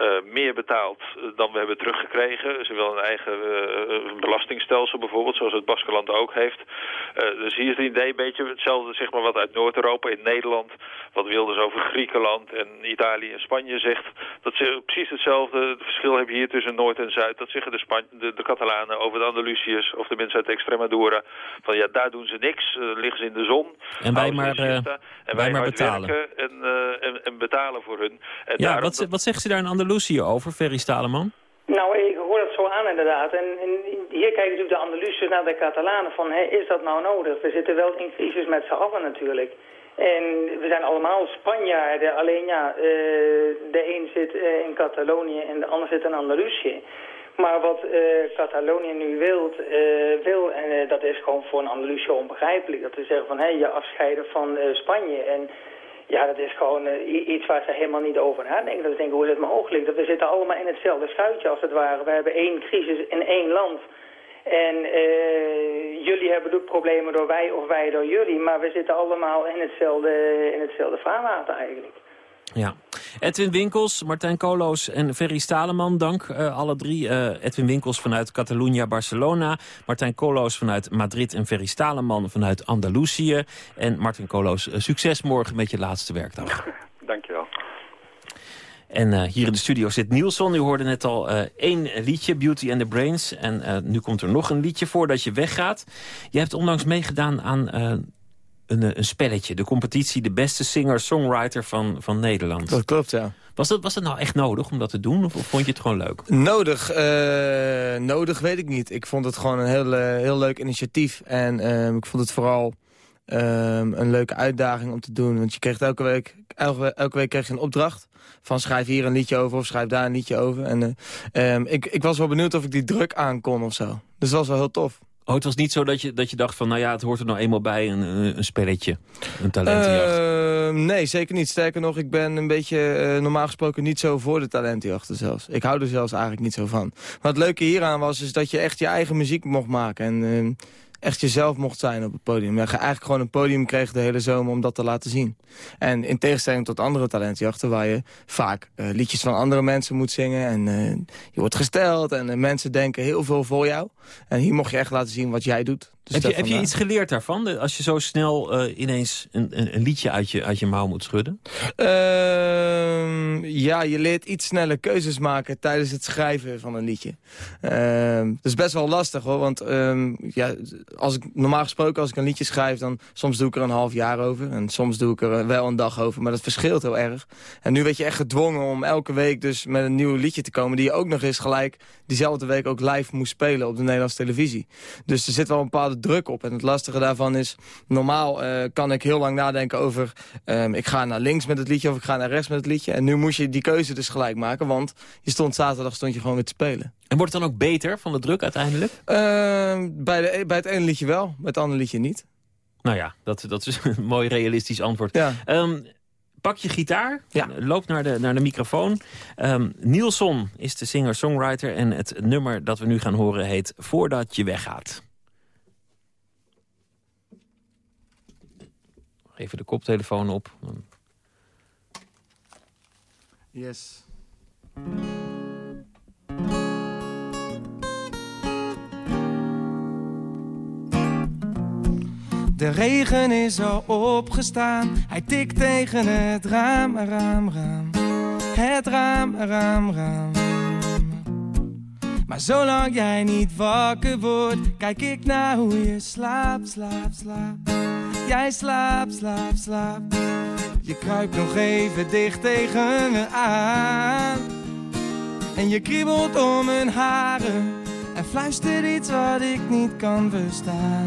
Uh, meer betaald dan we hebben teruggekregen. Ze willen een eigen uh, belastingstelsel bijvoorbeeld, zoals het Baskeland ook heeft. dus hier is het idee een beetje hetzelfde zeg maar, wat uit Noord-Europa in Nederland... wat Wilders over Griekenland en Italië en Spanje zegt. Dat is precies hetzelfde. Het verschil heb je hier tussen Noord en Zuid. Dat zeggen de, Span de, de Catalanen over de Andalusiërs of de mensen uit Extremadura. Van ja, daar doen ze niks. Uh, liggen ze in de zon. En wij maar, uh, en wij, wij maar betalen. En, uh, en, en, betalen voor hun. En ja, wat, wat zegt ze daar in Andalusië over, Ferry Staleman? Nou, ik hoor dat zo aan inderdaad. En, en hier kijken natuurlijk de Andalusiërs naar de Catalanen van, hé, is dat nou nodig? We zitten wel in crisis met z'n allen natuurlijk. En we zijn allemaal Spanjaarden, alleen ja, uh, de een zit uh, in Catalonië en de ander zit in Andalusië. Maar wat uh, Catalonië nu wilt, wil, en dat is gewoon voor een Andalusië onbegrijpelijk, dat we zeggen van hé, hey, je afscheiden van Spanje. En ja, dat is gewoon iets waar ze helemaal niet over nadenken. Dat is denken, hoe is het mogelijk? Dat we zitten allemaal in hetzelfde schuitje als het ware. We hebben één crisis in één land. En uh, jullie hebben ook problemen door wij of wij door jullie. Maar we zitten allemaal in hetzelfde, in hetzelfde vaarwater eigenlijk. Ja. Edwin Winkels, Martijn Koloos en Ferry Staleman, dank uh, alle drie. Uh, Edwin Winkels vanuit Catalunya, Barcelona. Martijn Koloos vanuit Madrid en Ferry Staleman vanuit Andalusië. En Martin Koloos, succes morgen met je laatste werkdag. Dankjewel. En hier in de studio zit Nielson. U hoorde net al één liedje, Beauty and the Brains. En nu komt er nog een liedje voordat je weggaat. Je hebt onlangs meegedaan aan een, een, spelletje. De competitie De Beste Singer-Songwriter van, van Nederland. Dat klopt, ja. Was dat, was dat nou echt nodig om dat te doen? Of, of vond je het gewoon leuk? Nodig? nodig weet ik niet. Ik vond het gewoon een heel, heel leuk initiatief. En ehm, ik vond het vooral... Um, een leuke uitdaging om te doen. Want je kreeg elke week, elke, elke week kreeg je een opdracht van schrijf hier een liedje over of schrijf daar een liedje over. En um, ik, ik was wel benieuwd of ik die druk aan kon of zo. Dus dat was wel heel tof. Oh, het was niet zo dat je, dat je dacht van, nou ja, het hoort er nou eenmaal bij, een, een spelletje, een talentenjacht. Uh, nee, zeker niet. Sterker nog, ik ben een beetje uh, normaal gesproken niet zo voor de talentenjachten zelfs. Ik hou er zelfs eigenlijk niet zo van. Maar het leuke hieraan was is dat je echt je eigen muziek mocht maken. En uh, echt jezelf mocht zijn op het podium. Dat je eigenlijk gewoon een podium kreeg de hele zomer om dat te laten zien. En in tegenstelling tot andere talentjachten... waar je vaak uh, liedjes van andere mensen moet zingen... en uh, je wordt gesteld en uh, mensen denken heel veel voor jou. En hier mocht je echt laten zien wat jij doet. Dus heb je, heb je iets geleerd daarvan? Als je zo snel ineens een, een, een, liedje uit je, uit je mouw moet schudden? Ehm, ja, je leert iets sneller keuzes maken tijdens het schrijven van een liedje. Ehm, dat is best wel lastig hoor, want um, ja, als ik, normaal gesproken als ik een liedje schrijf... dan soms doe ik er een half jaar over en soms doe ik er wel een dag over. Maar dat verschilt heel erg. En nu werd je echt gedwongen om elke week dus met een nieuw liedje te komen... die je ook nog eens gelijk diezelfde week ook live moest spelen op de Nederlandse televisie. Dus er zit wel een bepaalde druk op. En het lastige daarvan is, normaal uh, kan ik heel lang nadenken over... Um, ik ga naar links met het liedje of ik ga naar rechts met het liedje. En nu moest je die keuze dus gelijk maken, want je stond zaterdag stond je gewoon weer te spelen. En wordt het dan ook beter van de druk uiteindelijk? Uh, bij, de, bij het ene liedje wel, bij het andere liedje niet. Nou ja, dat, dat is een mooi realistisch antwoord. Ja. Um, pak je gitaar, ja. loop naar de, naar de microfoon. Um, Nielson is de singer-songwriter en het nummer dat we nu gaan horen heet Voordat je weggaat. Even de koptelefoon op. Yes. De regen is al opgestaan, hij tikt tegen het raam, raam, raam. Het raam, raam, raam. Maar zolang jij niet wakker wordt, kijk ik naar hoe je slaapt, slaapt, slaapt. Jij slaapt, slaapt, slaapt. Je kruipt nog even dicht tegen me aan. En je kriebelt om mijn haren en fluistert iets wat ik niet kan verstaan.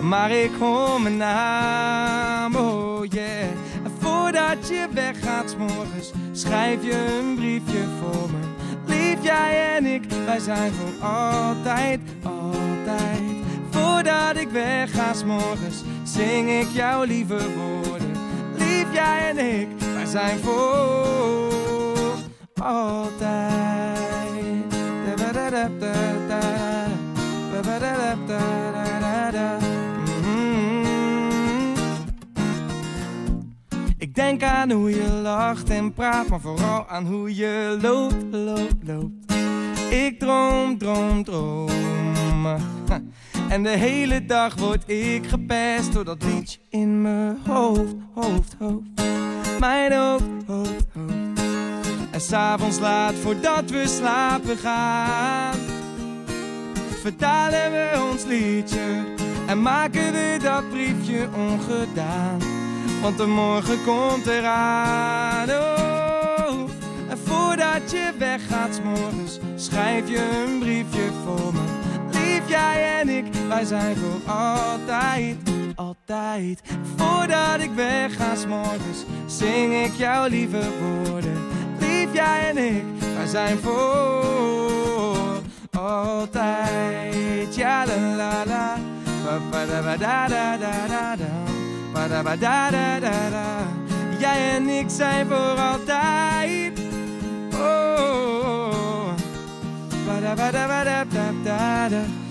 Maar ik hoor mijn naam, oh yeah. En voordat je weggaat morgens, schrijf je een briefje voor me. Lief, jij en ik, wij zijn voor altijd, altijd. Voordat ik wegga morgens, zing ik jouw lieve woorden. Lief, jij en ik, wij zijn voor altijd. Ik denk aan hoe je lacht en praat, maar vooral aan hoe je loopt, loopt, loopt. Ik droom, droom, droom. En de hele dag word ik gepest door dat liedje in mijn hoofd, hoofd, hoofd. Mijn hoofd, hoofd, hoofd. En s'avonds laat voordat we slapen gaan, vertalen we ons liedje en maken we dat briefje ongedaan. Want de morgen komt eraan. Oh, en voordat je weggaat morgens, schrijf je een briefje voor jij en ik, wij zijn voor altijd, altijd. Voordat ik wegga s'morgens, zing ik jouw lieve woorden. Lief jij en ik, wij zijn voor altijd. Ja la la la, ba da da da da da da, da da da da. Jij en ik zijn voor altijd. Oh, ba da da da da da.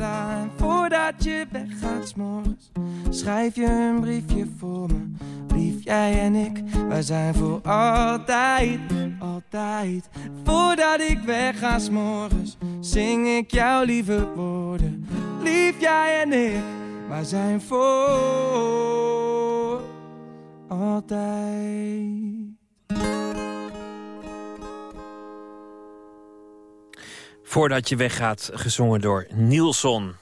En voordat je weggaat s'morgens, schrijf je een briefje voor me. Lief, jij en ik, wij zijn voor altijd, altijd. Voordat ik wegga s'morgens, zing ik jouw lieve woorden. Lief, jij en ik, wij zijn voor altijd. Voordat je weggaat, gezongen door Nielson.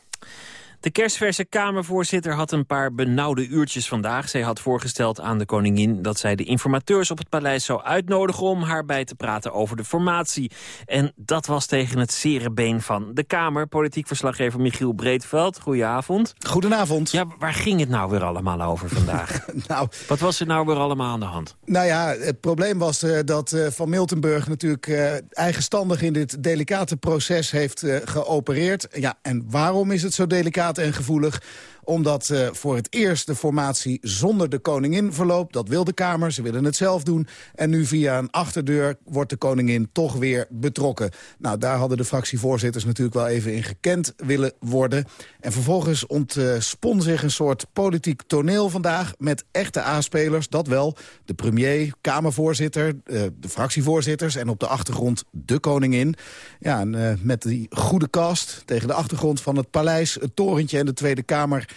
De kerstverse Kamervoorzitter had een paar benauwde uurtjes vandaag. Zij had voorgesteld aan de koningin dat zij de informateurs op het paleis zou uitnodigen... om haar bij te praten over de formatie. En dat was tegen het zere been van de Kamer. Politiek verslaggever Michiel Breedveld, goedenavond. Goedenavond. Ja, waar ging het nou weer allemaal over vandaag? nou, Wat was er nou weer allemaal aan de hand? Nou ja, het probleem was uh, dat uh, Van Miltenburg natuurlijk uh, eigenstandig in dit delicate proces heeft geopereerd. Ja, en waarom is het zo delicaat en gevoelig? Omdat uh, voor het eerst de formatie zonder de koningin verloopt. Dat wil de Kamer, ze willen het zelf doen. En nu via een achterdeur wordt de koningin toch weer betrokken. Nou, daar hadden de fractievoorzitters natuurlijk wel even in gekend willen worden. En vervolgens ontspon zich een soort politiek toneel vandaag... met echte A-spelers, dat wel. De premier, Kamervoorzitter, uh, de fractievoorzitters... en op de achtergrond de koningin. Ja, en uh, met die goede kast tegen de achtergrond van het paleis... het torentje en de Tweede Kamer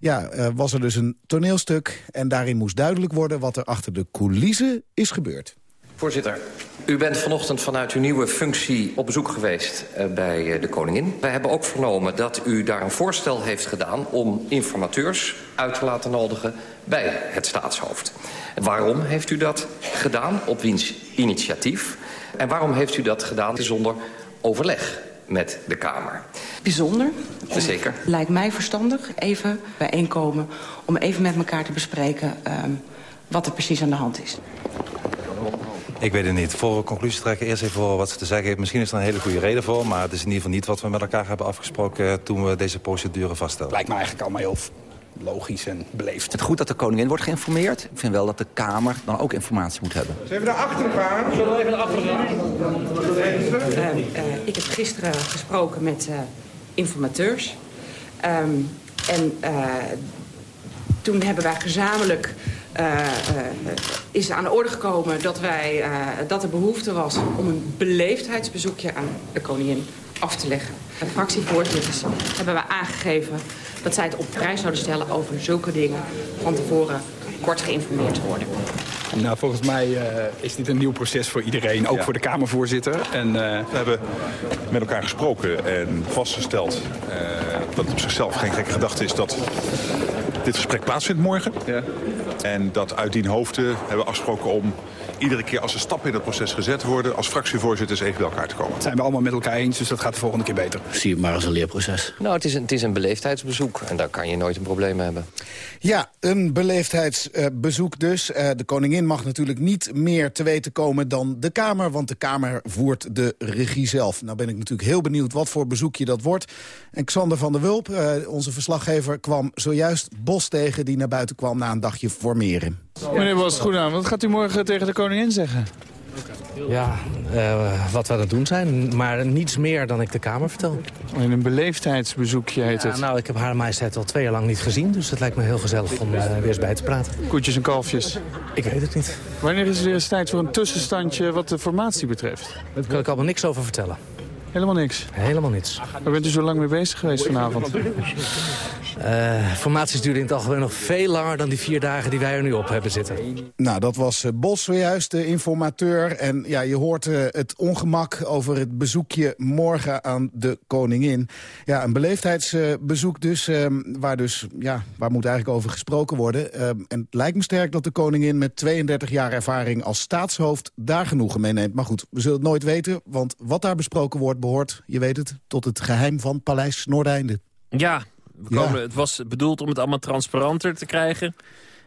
ja, uh, was er dus een toneelstuk. En daarin moest duidelijk worden wat er achter de coulissen is gebeurd. Voorzitter, u bent vanochtend vanuit uw nieuwe functie op bezoek geweest uh, bij uh, de koningin. Wij hebben ook vernomen dat u daar een voorstel heeft gedaan... om informateurs uit te laten nodigen bij het staatshoofd. Waarom heeft u dat gedaan? Op wiens initiatief? En waarom heeft u dat gedaan zonder overleg met de Kamer? Bijzonder. Zeker. Lijkt mij verstandig even bijeenkomen om even met elkaar te bespreken um, wat er precies aan de hand is. Ik weet het niet. Voor we conclusie trekken, eerst even voor wat ze te zeggen heeft. Misschien is er een hele goede reden voor, maar het is in ieder geval niet wat we met elkaar hebben afgesproken toen we deze procedure vaststelden. Lijkt me eigenlijk allemaal heel logisch en beleefd. Het is goed dat de koningin wordt geïnformeerd. Ik vind wel dat de Kamer dan ook informatie moet hebben. Zullen we naar achteren gaan? Zullen we even naar achteren gaan? Uh, uh, ik heb gisteren gesproken met uh, informateurs. Um, en toen hebben wij gezamenlijk... is aan de orde gekomen dat, wij, dat er behoefte was om een beleefdheidsbezoekje aan de koningin af te leggen. De fractievoorzitters hebben we aangegeven dat zij het op prijs zouden stellen over zulke dingen van tevoren kort geïnformeerd te worden. Nou, volgens mij uh, is dit een nieuw proces voor iedereen, ook ja. voor de Kamervoorzitter. En, uh... We hebben met elkaar gesproken en vastgesteld uh, dat het op zichzelf geen gekke gedachte is dat dit gesprek plaatsvindt morgen. Ja. En dat uit die hoofden hebben we afgesproken om iedere keer als er stappen in het proces gezet worden... als fractievoorzitters even bij elkaar te komen. Dat zijn we allemaal met elkaar eens, dus dat gaat de volgende keer beter. Zie je maar als een leerproces. Nou, het is een, het is een beleefdheidsbezoek en daar kan je nooit een probleem mee hebben. Ja, een beleefdheidsbezoek dus. Uh, de koningin mag natuurlijk niet meer te weten komen dan de Kamer... want de Kamer voert de regie zelf. Nou ben ik natuurlijk heel benieuwd wat voor bezoekje dat wordt. En Xander van der Wulp, uh, onze verslaggever, kwam zojuist Bos tegen... die naar buiten kwam na een dagje Meneer Bos, goedenavond. Wat gaat u morgen tegen de koningin zeggen? Ja, uh, wat we aan het doen zijn. Maar niets meer dan ik de Kamer vertel. In een beleefdheidsbezoekje heet ja, het. Nou, ik heb haar majesteit al twee jaar lang niet gezien. Dus het lijkt me heel gezellig om uh, weer eens bij te praten. Koetjes en kalfjes? Ik weet het niet. Wanneer is er eens tijd voor een tussenstandje wat de formatie betreft? Daar kan ik allemaal niks over vertellen. Helemaal niks? Helemaal niets. Waar bent u zo lang mee bezig geweest vanavond? Uh, formaties duren in het algemeen nog veel langer dan die vier dagen die wij er nu op hebben zitten. Nou, dat was uh, Bos zojuist, de informateur. En ja, je hoort uh, het ongemak over het bezoekje morgen aan de koningin. Ja, een beleefdheidsbezoek dus, waar dus, ja, waar moet eigenlijk over gesproken worden. en het lijkt me sterk dat de koningin met 32 jaar ervaring als staatshoofd daar genoegen mee neemt. Maar goed, we zullen het nooit weten, want wat daar besproken wordt behoort, je weet het, tot het geheim van Paleis Noordeinde. Ja, we komen, het was bedoeld om het allemaal transparanter te krijgen.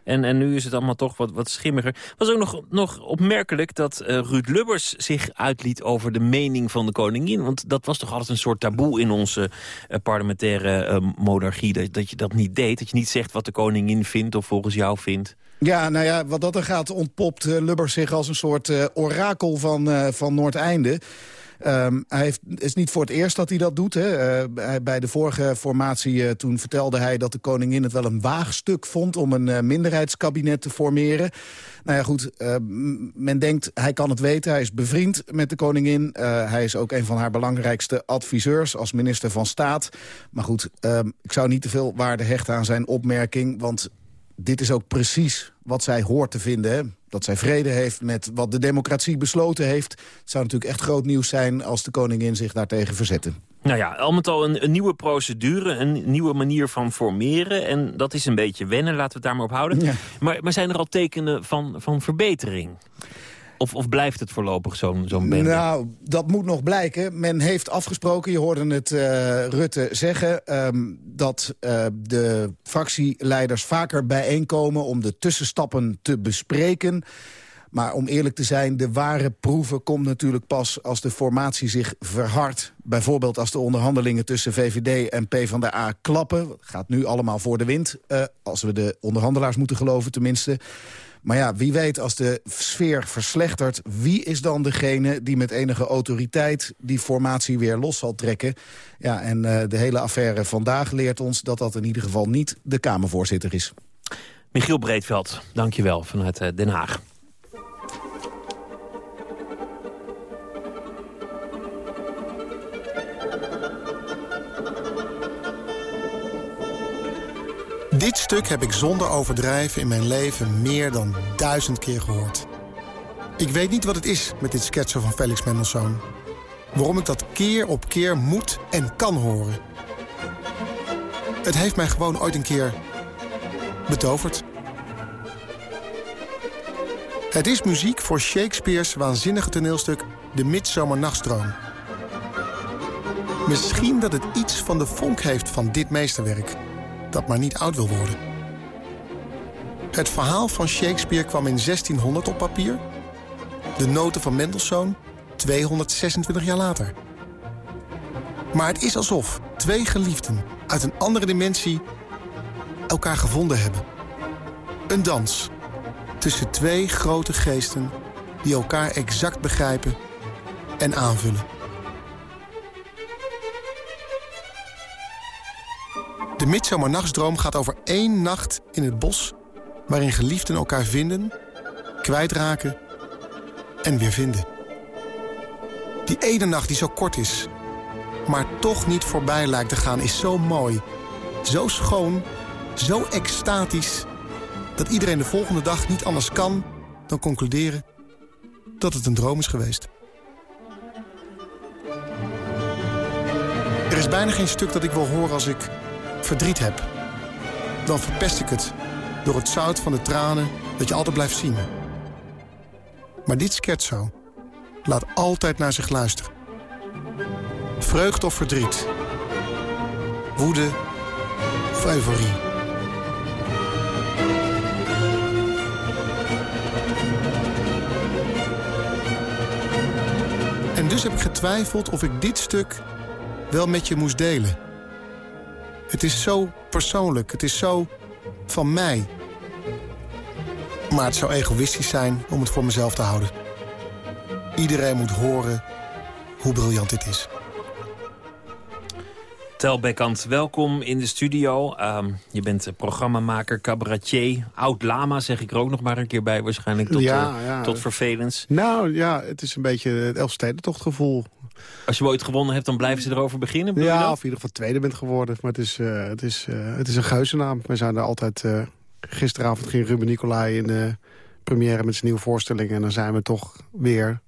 En, en nu is het allemaal toch wat, wat schimmiger. Het was ook nog, nog opmerkelijk dat uh, Ruud Lubbers zich uitliet over de mening van de koningin. Want dat was toch altijd een soort taboe in onze uh, parlementaire uh, monarchie. Dat, dat je dat niet deed, dat je niet zegt wat de koningin vindt of volgens jou vindt. Ja, nou ja, wat dat er gaat ontpopt Lubbers zich als een soort orakel van, van Noordeinde. Um, hij heeft, het is niet voor het eerst dat hij dat doet. Hè. Uh, bij de vorige formatie uh, toen vertelde hij dat de koningin het wel een waagstuk vond... om een uh, minderheidskabinet te formeren. Nou ja, goed, men denkt hij kan het weten. Hij is bevriend met de koningin. hij is ook een van haar belangrijkste adviseurs als minister van Staat. Maar goed, um, ik zou niet te veel waarde hechten aan zijn opmerking... want dit is ook precies wat zij hoort te vinden. Hè? Dat zij vrede heeft met wat de democratie besloten heeft. Het zou natuurlijk echt groot nieuws zijn als de koningin zich daartegen verzette. Nou ja, al met al een, een, nieuwe procedure, een nieuwe manier van formeren. En dat is een beetje wennen, laten we het daar maar op houden. Ja. Maar, maar zijn er al tekenen van, van verbetering? Of, of blijft het voorlopig zo'n zo'n bende? Nou, dat moet nog blijken. Men heeft afgesproken, je hoorde het uh, Rutte zeggen... Um, dat uh, de fractieleiders vaker bijeenkomen om de tussenstappen te bespreken... Maar om eerlijk te zijn, de ware proeven komt natuurlijk pas als de formatie zich verhardt. Bijvoorbeeld als de onderhandelingen tussen VVD en PvdA klappen. Gaat nu allemaal voor de wind, uh, als we de onderhandelaars moeten geloven tenminste. Maar ja, wie weet als de sfeer verslechtert... wie is dan degene die met enige autoriteit die formatie weer los zal trekken? Ja, en uh, de hele affaire vandaag leert ons dat dat in ieder geval niet de Kamervoorzitter is. Michiel Breedveld, dankjewel vanuit uh, Den Haag. Dit stuk heb ik zonder overdrijven in mijn leven meer dan duizend keer gehoord. Ik weet niet wat het is met dit sketsen van Felix Mendelssohn. Waarom ik dat keer op keer moet en kan horen. Het heeft mij gewoon ooit een keer betoverd. Het is muziek voor Shakespeare's waanzinnige toneelstuk De Midsomernachtstroom. Misschien dat het iets van de vonk heeft van dit meesterwerk dat maar niet oud wil worden. Het verhaal van Shakespeare kwam in 1600 op papier. De noten van Mendelssohn 226 jaar later. Maar het is alsof twee geliefden uit een andere dimensie elkaar gevonden hebben. Een dans tussen twee grote geesten die elkaar exact begrijpen en aanvullen. Midsomernachtsdroom gaat over één nacht in het bos... waarin geliefden elkaar vinden, kwijtraken en weer vinden. Die ene nacht die zo kort is, maar toch niet voorbij lijkt te gaan... is zo mooi, zo schoon, zo extatisch... dat iedereen de volgende dag niet anders kan dan concluderen... dat het een droom is geweest. Er is bijna geen stuk dat ik wil horen als ik verdriet heb... dan verpest ik het door het zout van de tranen dat je altijd blijft zien. Maar dit scherzo laat altijd naar zich luisteren. Vreugd of verdriet. Woede of euforie. En dus heb ik getwijfeld of ik dit stuk wel met je moest delen... Het is zo persoonlijk, het is zo van mij. Maar het zou egoïstisch zijn om het voor mezelf te houden. Iedereen moet horen hoe briljant dit is. Tel Bekkant, welkom in de studio. Um, je bent programmamaker, cabaretier, oud-lama zeg ik er ook nog maar een keer bij... waarschijnlijk tot, ja, ja. tot vervelens. Nou ja, het is een beetje het Elfstedentochtgevoel. Als je ooit gewonnen hebt, dan blijven ze erover beginnen? Ja, of in ieder geval tweede bent geworden. Maar het is, uh, het is, uh, het is een geuzennaam. We zijn er altijd... Uh, gisteravond ging Ruben Nicolai in de première met zijn nieuwe voorstelling. En dan zijn we toch weer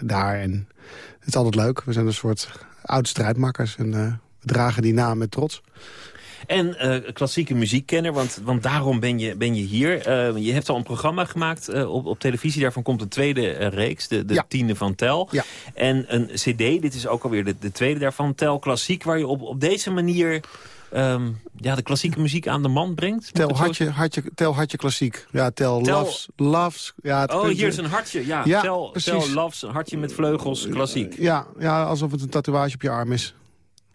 daar. En het is altijd leuk. We zijn een soort oud strijdmakkers. En we dragen die naam met trots. En uh, klassieke muziekkenner, want, want daarom ben je, ben je hier. Uh, je hebt al een programma gemaakt uh, op, op televisie. Daarvan komt een tweede reeks, de, de ja. tiende van Tel. Ja. En een cd, dit is ook alweer de, de tweede daarvan, Tel Klassiek... waar je op, op deze manier ehm, ja, de klassieke muziek aan de man brengt? Tel hartje, hartje, tel hartje klassiek. Ja, tel, Tel- loves. loves ja, het Oh, hier is een hartje. Ja, Ja, tel, precies. tel loves, een hartje met vleugels, klassiek. Ja, ja, alsof het een tatoeage op je arm is.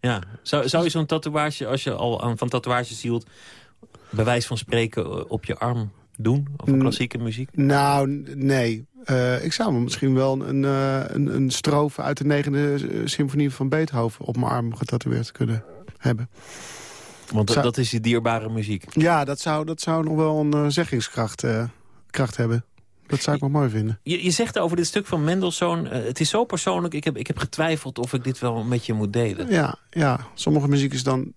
Ja. Zou, zou je zo'n tatoeage, als je al aan, van tatoeages hield... bij wijze van spreken eh, op je arm doen? Over Mm. klassieke muziek? Nou, nee. Eh, ik zou me misschien wel een, eh, een, een strofe uit de negende symfonie van Beethoven... op mijn arm getatoeëerd kunnen hebben. Want dat, Zou- dat is je dierbare muziek. Ja, dat zou, dat zou nog wel een zeggingskracht kracht hebben. Dat zou ik wel mooi vinden. Je, je zegt over dit stuk van Mendelssohn... eh, het is zo persoonlijk, ik heb, ik heb getwijfeld of ik dit wel met je moet delen. Ja, ja, sommige muziek is dan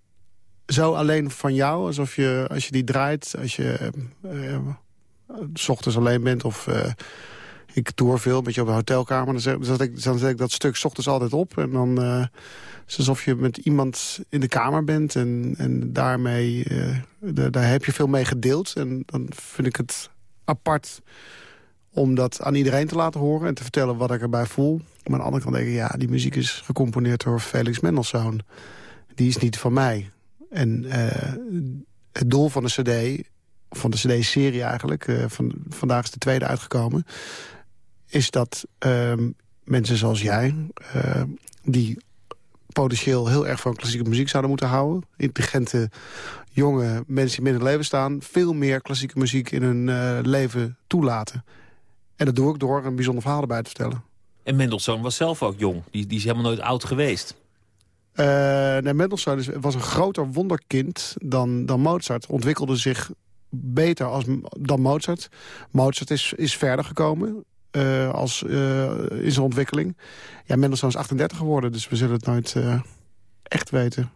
zo alleen van jou. Alsof je, als je die draait, als je eh, s ochtends alleen bent of... ik tour veel, een beetje op een hotelkamer. Dan zet, ik, dan zet ik dat stuk 's ochtends altijd op. En dan is het alsof je met iemand in de kamer bent. En, en daarmee, daar, daar heb je veel mee gedeeld. En dan vind ik het apart om dat aan iedereen te laten horen... en te vertellen wat ik erbij voel. Maar aan de andere kant denk ik, ja, die muziek is gecomponeerd door Felix Mendelssohn. Die is niet van mij. En eh, het doel van de cd, van de cd-serie eigenlijk... eh, van, vandaag is de tweede uitgekomen... is dat ehm, mensen zoals jij... eh, die potentieel heel erg van klassieke muziek zouden moeten houden... intelligente jonge mensen die midden in het leven staan... veel meer klassieke muziek in hun leven toelaten. En dat doe ik door een bijzonder verhaal erbij te vertellen. En Mendelssohn was zelf ook jong. Die, die is helemaal nooit oud geweest. Eh nee, Mendelssohn was een groter wonderkind dan, dan Mozart. Ontwikkelde zich beter als, dan Mozart. Mozart is, is verder gekomen eh, als, eh, in zijn ontwikkeling. Ja, Mendelssohn is 38 geworden, dus we zullen het nooit echt weten.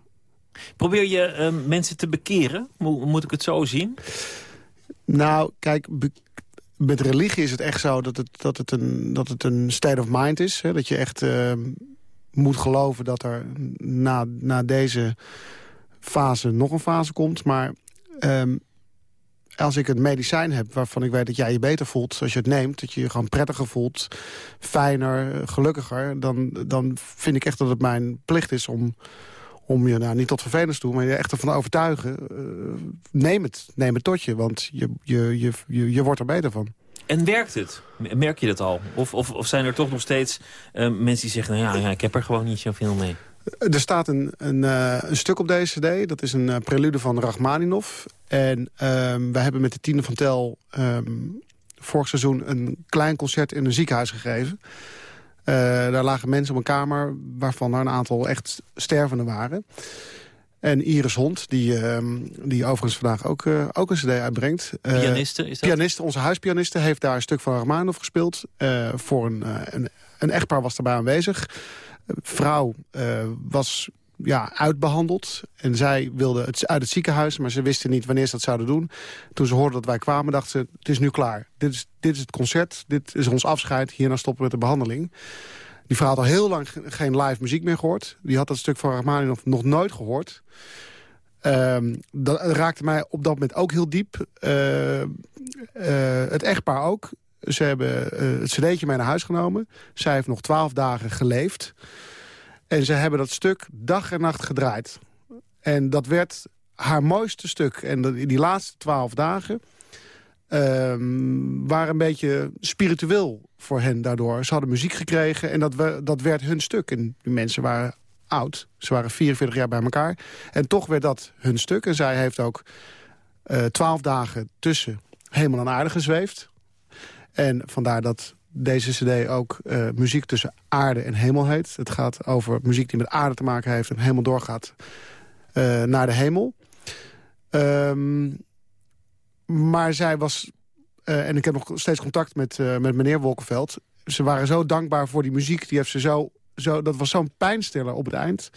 Probeer je mensen te bekeren? Mo- moet ik het zo zien? Nou, kijk, met religie is het echt zo dat het, dat het, een, dat het een state of mind is. Hè? Dat je echt eh, moet geloven dat er na, na deze fase nog een fase komt. Maar ehm, als ik een medicijn heb waarvan ik weet dat jij je beter voelt... als je het neemt, dat je je gewoon prettiger voelt, fijner, gelukkiger... dan, dan vind ik echt dat het mijn plicht is om om je nou, niet tot vervelens toe, maar je echt ervan overtuigen. eh, neem het, neem het tot je, want je, je, je, je, je wordt er beter van. En werkt het? Merk je dat al? Of, of, of zijn er toch nog steeds eh, mensen die zeggen... nou ja, ja, ik heb er gewoon niet zoveel mee? Er staat een, een, eh, een stuk op deze cd. Dat is een eh, prelude van Rachmaninoff. En ehm, we hebben met de tiende van Tel ehm, vorig seizoen een klein concert in een ziekenhuis gegeven. Eh, daar lagen mensen op een kamer waarvan er een aantal echt stervenden waren. En Iris Hond, die, ehm, die overigens vandaag ook, eh, ook een cd uitbrengt. Eh, Pianiste, is dat? Pianiste, onze huispianiste, heeft daar een stuk van Rachmaninoff gespeeld. Voor een, een, een echtpaar was daarbij aanwezig. Vrouw was ja, uitbehandeld. En zij wilde het uit het ziekenhuis, maar ze wisten niet wanneer ze dat zouden doen. Toen ze hoorden dat wij kwamen, dachten ze, het is nu klaar. Dit is, dit is het concert, dit is ons afscheid. Hierna stoppen we met de behandeling. Die vrouw had al heel lang ge- geen live muziek meer gehoord. Die had dat stuk van Rachmaninoff nog nooit gehoord. Ehm, dat raakte mij op dat moment ook heel diep. Eh, eh, het echtpaar ook. Ze hebben eh, het cd'tje mee naar huis genomen. Zij heeft nog twaalf dagen geleefd. En ze hebben dat stuk dag en nacht gedraaid. En dat werd haar mooiste stuk. En die laatste twaalf dagen ehm, waren een beetje spiritueel voor hen daardoor. Ze hadden muziek gekregen en dat, dat werd hun stuk. En die mensen waren oud. Ze waren 44 jaar bij elkaar. En toch werd dat hun stuk. En zij heeft ook eh, twaalf dagen tussen hemel en aarde gezweefd. En vandaar dat deze cd ook eh, muziek tussen aarde en hemel heet. Het gaat over muziek die met aarde te maken heeft... en helemaal doorgaat eh, naar de hemel. Ehm, maar zij was... eh, en ik heb nog steeds contact met, met meneer Wolkenveld. Ze waren zo dankbaar voor die muziek. Die heeft ze zo, zo, dat was zo'n pijnstiller op het eind.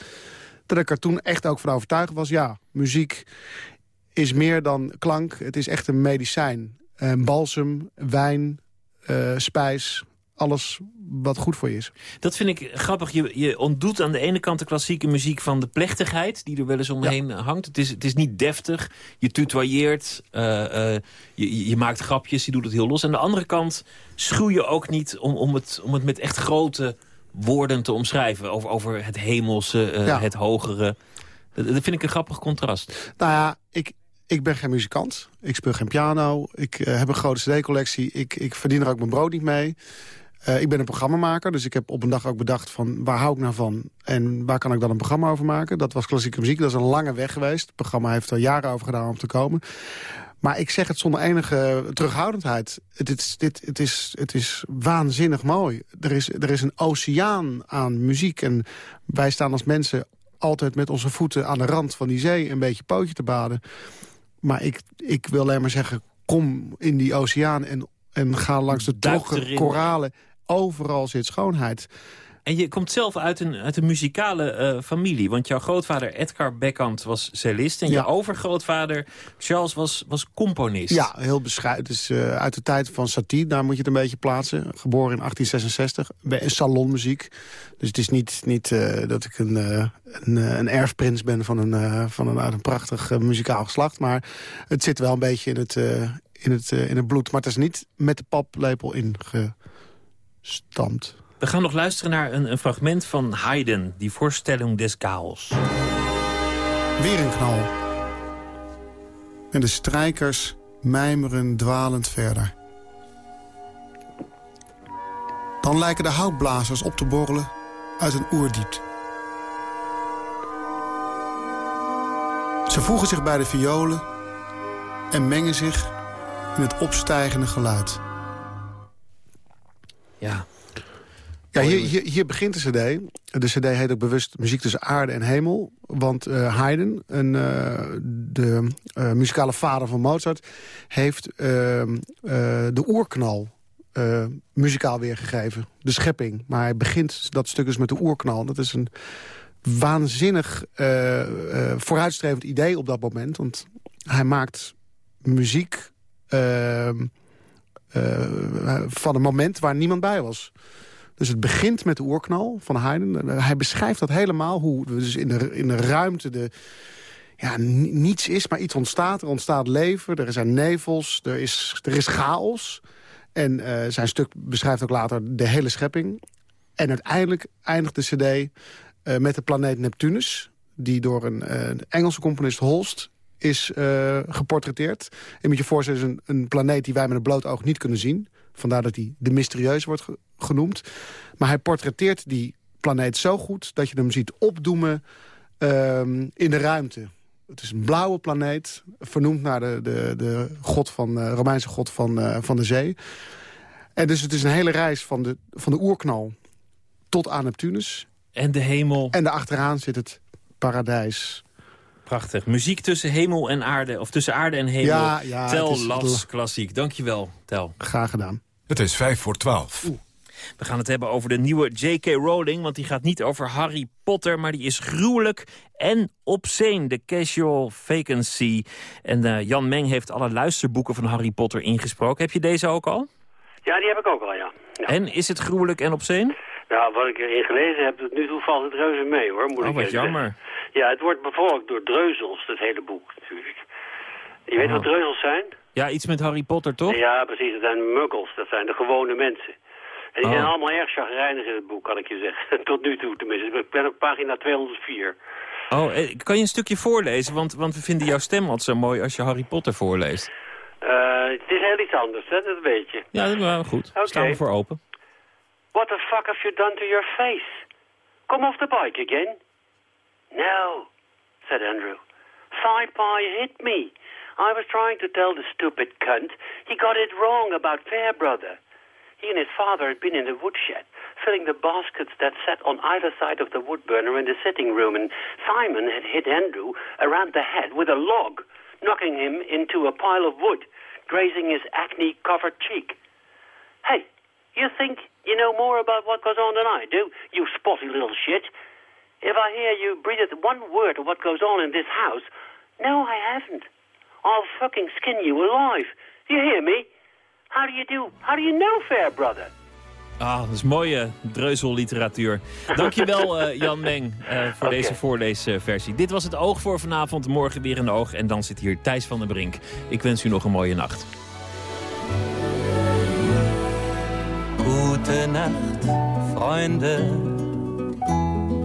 Dat ik er toen echt ook van overtuigd was... ja, muziek is meer dan klank. Het is echt een medicijn. Balsem, wijn, spijs, alles wat goed voor je is. Dat vind ik grappig. Je, je ontdoet aan de ene kant de klassieke muziek van de plechtigheid... die er wel eens omheen hangt. Het is, het is niet deftig. Je tutoyeert. eh, eh, je, je maakt grapjes. Je doet het heel los. Aan de andere kant schuw je ook niet om, om, het, om het met echt grote woorden te omschrijven. Over, over het hemelse, eh, Ja. het hogere. Dat, dat vind ik een grappig contrast. Nou ja, ik, ik ben geen muzikant. Ik speel geen piano. Ik eh, heb een grote cd-collectie. Ik, ik verdien er ook mijn brood niet mee. Uh, ik ben een programmamaker, dus ik heb op een dag ook bedacht van waar hou ik nou van en waar kan ik dan een programma over maken. Dat was klassieke muziek, dat is een lange weg geweest. Het programma heeft er jaren over gedaan om te komen. Maar ik zeg het zonder enige terughoudendheid. Het, is, dit, het, is, het is waanzinnig mooi. Er is, er is een oceaan aan muziek. En wij staan als mensen altijd met onze voeten aan de rand van die zee... een beetje pootje te baden. Maar ik, ik wil alleen maar zeggen, kom in die oceaan... en, en ga langs de droge koralen. Overal zit schoonheid. En je komt zelf uit een, uit een muzikale uh, familie. Want jouw grootvader Edgar Beckhand was cellist. En ja. je overgrootvader Charles was, was componist. Ja, heel bescheiden. Dus uh, uit de tijd van Satie, daar moet je het een beetje plaatsen. Geboren in 1866. Bij salonmuziek. Dus het is niet, niet uh, dat ik een, een, een, erfprins ben van een, van een, uit een prachtig muzikaal geslacht. Maar het zit wel een beetje in het, in het, in het bloed. Maar het is niet met de paplepel ingestampt. We gaan nog luisteren naar een, een fragment van Haydn, die voorstelling des chaos. Weer een knal. En de strijkers mijmeren dwalend verder. Dan lijken de houtblazers op te borrelen uit een oerdiep. Ze voegen zich bij de violen en mengen zich in het opstijgende geluid. Ja, ja, hier, hier, hier, begint de cd. De cd heet ook bewust Muziek tussen aarde en hemel. Want uh, Haydn, een, uh, de uh, muzikale vader van Mozart... heeft ehm, de oerknal muzikaal weergegeven. De schepping. Maar hij begint dat stuk dus met de oerknal. Dat is een waanzinnig vooruitstrevend idee op dat moment. Want hij maakt muziek ehm, van een moment waar niemand bij was. Dus het begint met de oerknal van Haydn. Hij beschrijft dat helemaal, hoe dus in de, in de ruimte de, ja, niets is, maar iets ontstaat. Er ontstaat leven, er zijn nevels, er is, er is chaos. En uh, zijn stuk beschrijft ook later de hele schepping. En uiteindelijk eindigt de cd uh, met de planeet Neptunus... die door een, uh, Engelse componist Holst is geportretteerd. En moet je voorstellen, is een, een planeet die wij met een bloot oog niet kunnen zien. Vandaar dat hij de mysterieus wordt genoemd. Maar hij portretteert die planeet zo goed... dat je hem ziet opdoemen um, in de ruimte. Het is een blauwe planeet, vernoemd naar de, de, de god van, uh, Romeinse god van, uh, van de zee. En dus het is een hele reis van de, van de oerknal tot aan Neptunus. En de hemel. En daarachteraan zit het paradijs. Prachtig. Muziek tussen hemel en aarde, of tussen aarde en hemel. Ja, ja, Tel. Las Klassiek. Dankjewel, Tel. Graag gedaan. Het is vijf voor twaalf. We gaan het hebben over de nieuwe J.K. Rowling, want die gaat niet over Harry Potter, maar die is gruwelijk en obscene, de casual vacancy. En uh, Jan Meng heeft alle luisterboeken van Harry Potter ingesproken. Heb je deze ook al? Ja, die heb ik ook al, ja. ja. En is het gruwelijk en obscene? Nou, wat ik erin gelezen heb, tot nu toe valt het reuze mee, hoor. Moet oh, ik wat jammer. Zeggen. Ja, het wordt bevolkt door dreuzels, het hele boek, natuurlijk. Je weet oh. wat dreuzels zijn? Ja, iets met Harry Potter, toch? Ja, precies. Dat zijn muggles. Dat zijn de gewone mensen. En die oh. zijn allemaal erg chagrijnig in het boek, kan ik je zeggen. Tot nu toe tenminste. Ik ben op pagina 204. Oh, eh, kan je een stukje voorlezen? Want, want we vinden jouw stem altijd zo mooi als je Harry Potter voorleest. Uh, het is heel iets anders, hè? dat weet je. Ja, dat is goed. Okay. Staan we voor open. What the fuck have you done to your face? Come off the bike again? No, said Andrew. Sci-Fi hit me. I was trying to tell the stupid cunt he got it wrong about Fairbrother. He and his father had been in the woodshed, filling the baskets that sat on either side of the wood burner in the sitting room, and Simon had hit Andrew around the head with a log, knocking him into a pile of wood, grazing his acne-covered cheek. Hey, you think you know more about what goes on than I do, you spotty little shit? If I hear you breathe one word of what goes on in this house, no, I haven't. I'll fucking skin you alive. You hear me? How do you do? How do you know, fair brother? Ah, dat is mooie dreuzelliteratuur. Dankjewel uh, Jan Meng uh, voor okay. deze voorleesversie. Dit was het Oog voor vanavond. Morgen weer een oog. En dan zit hier Thijs van der Brink. Ik wens u nog een mooie nacht. Gute Nacht, Freunde.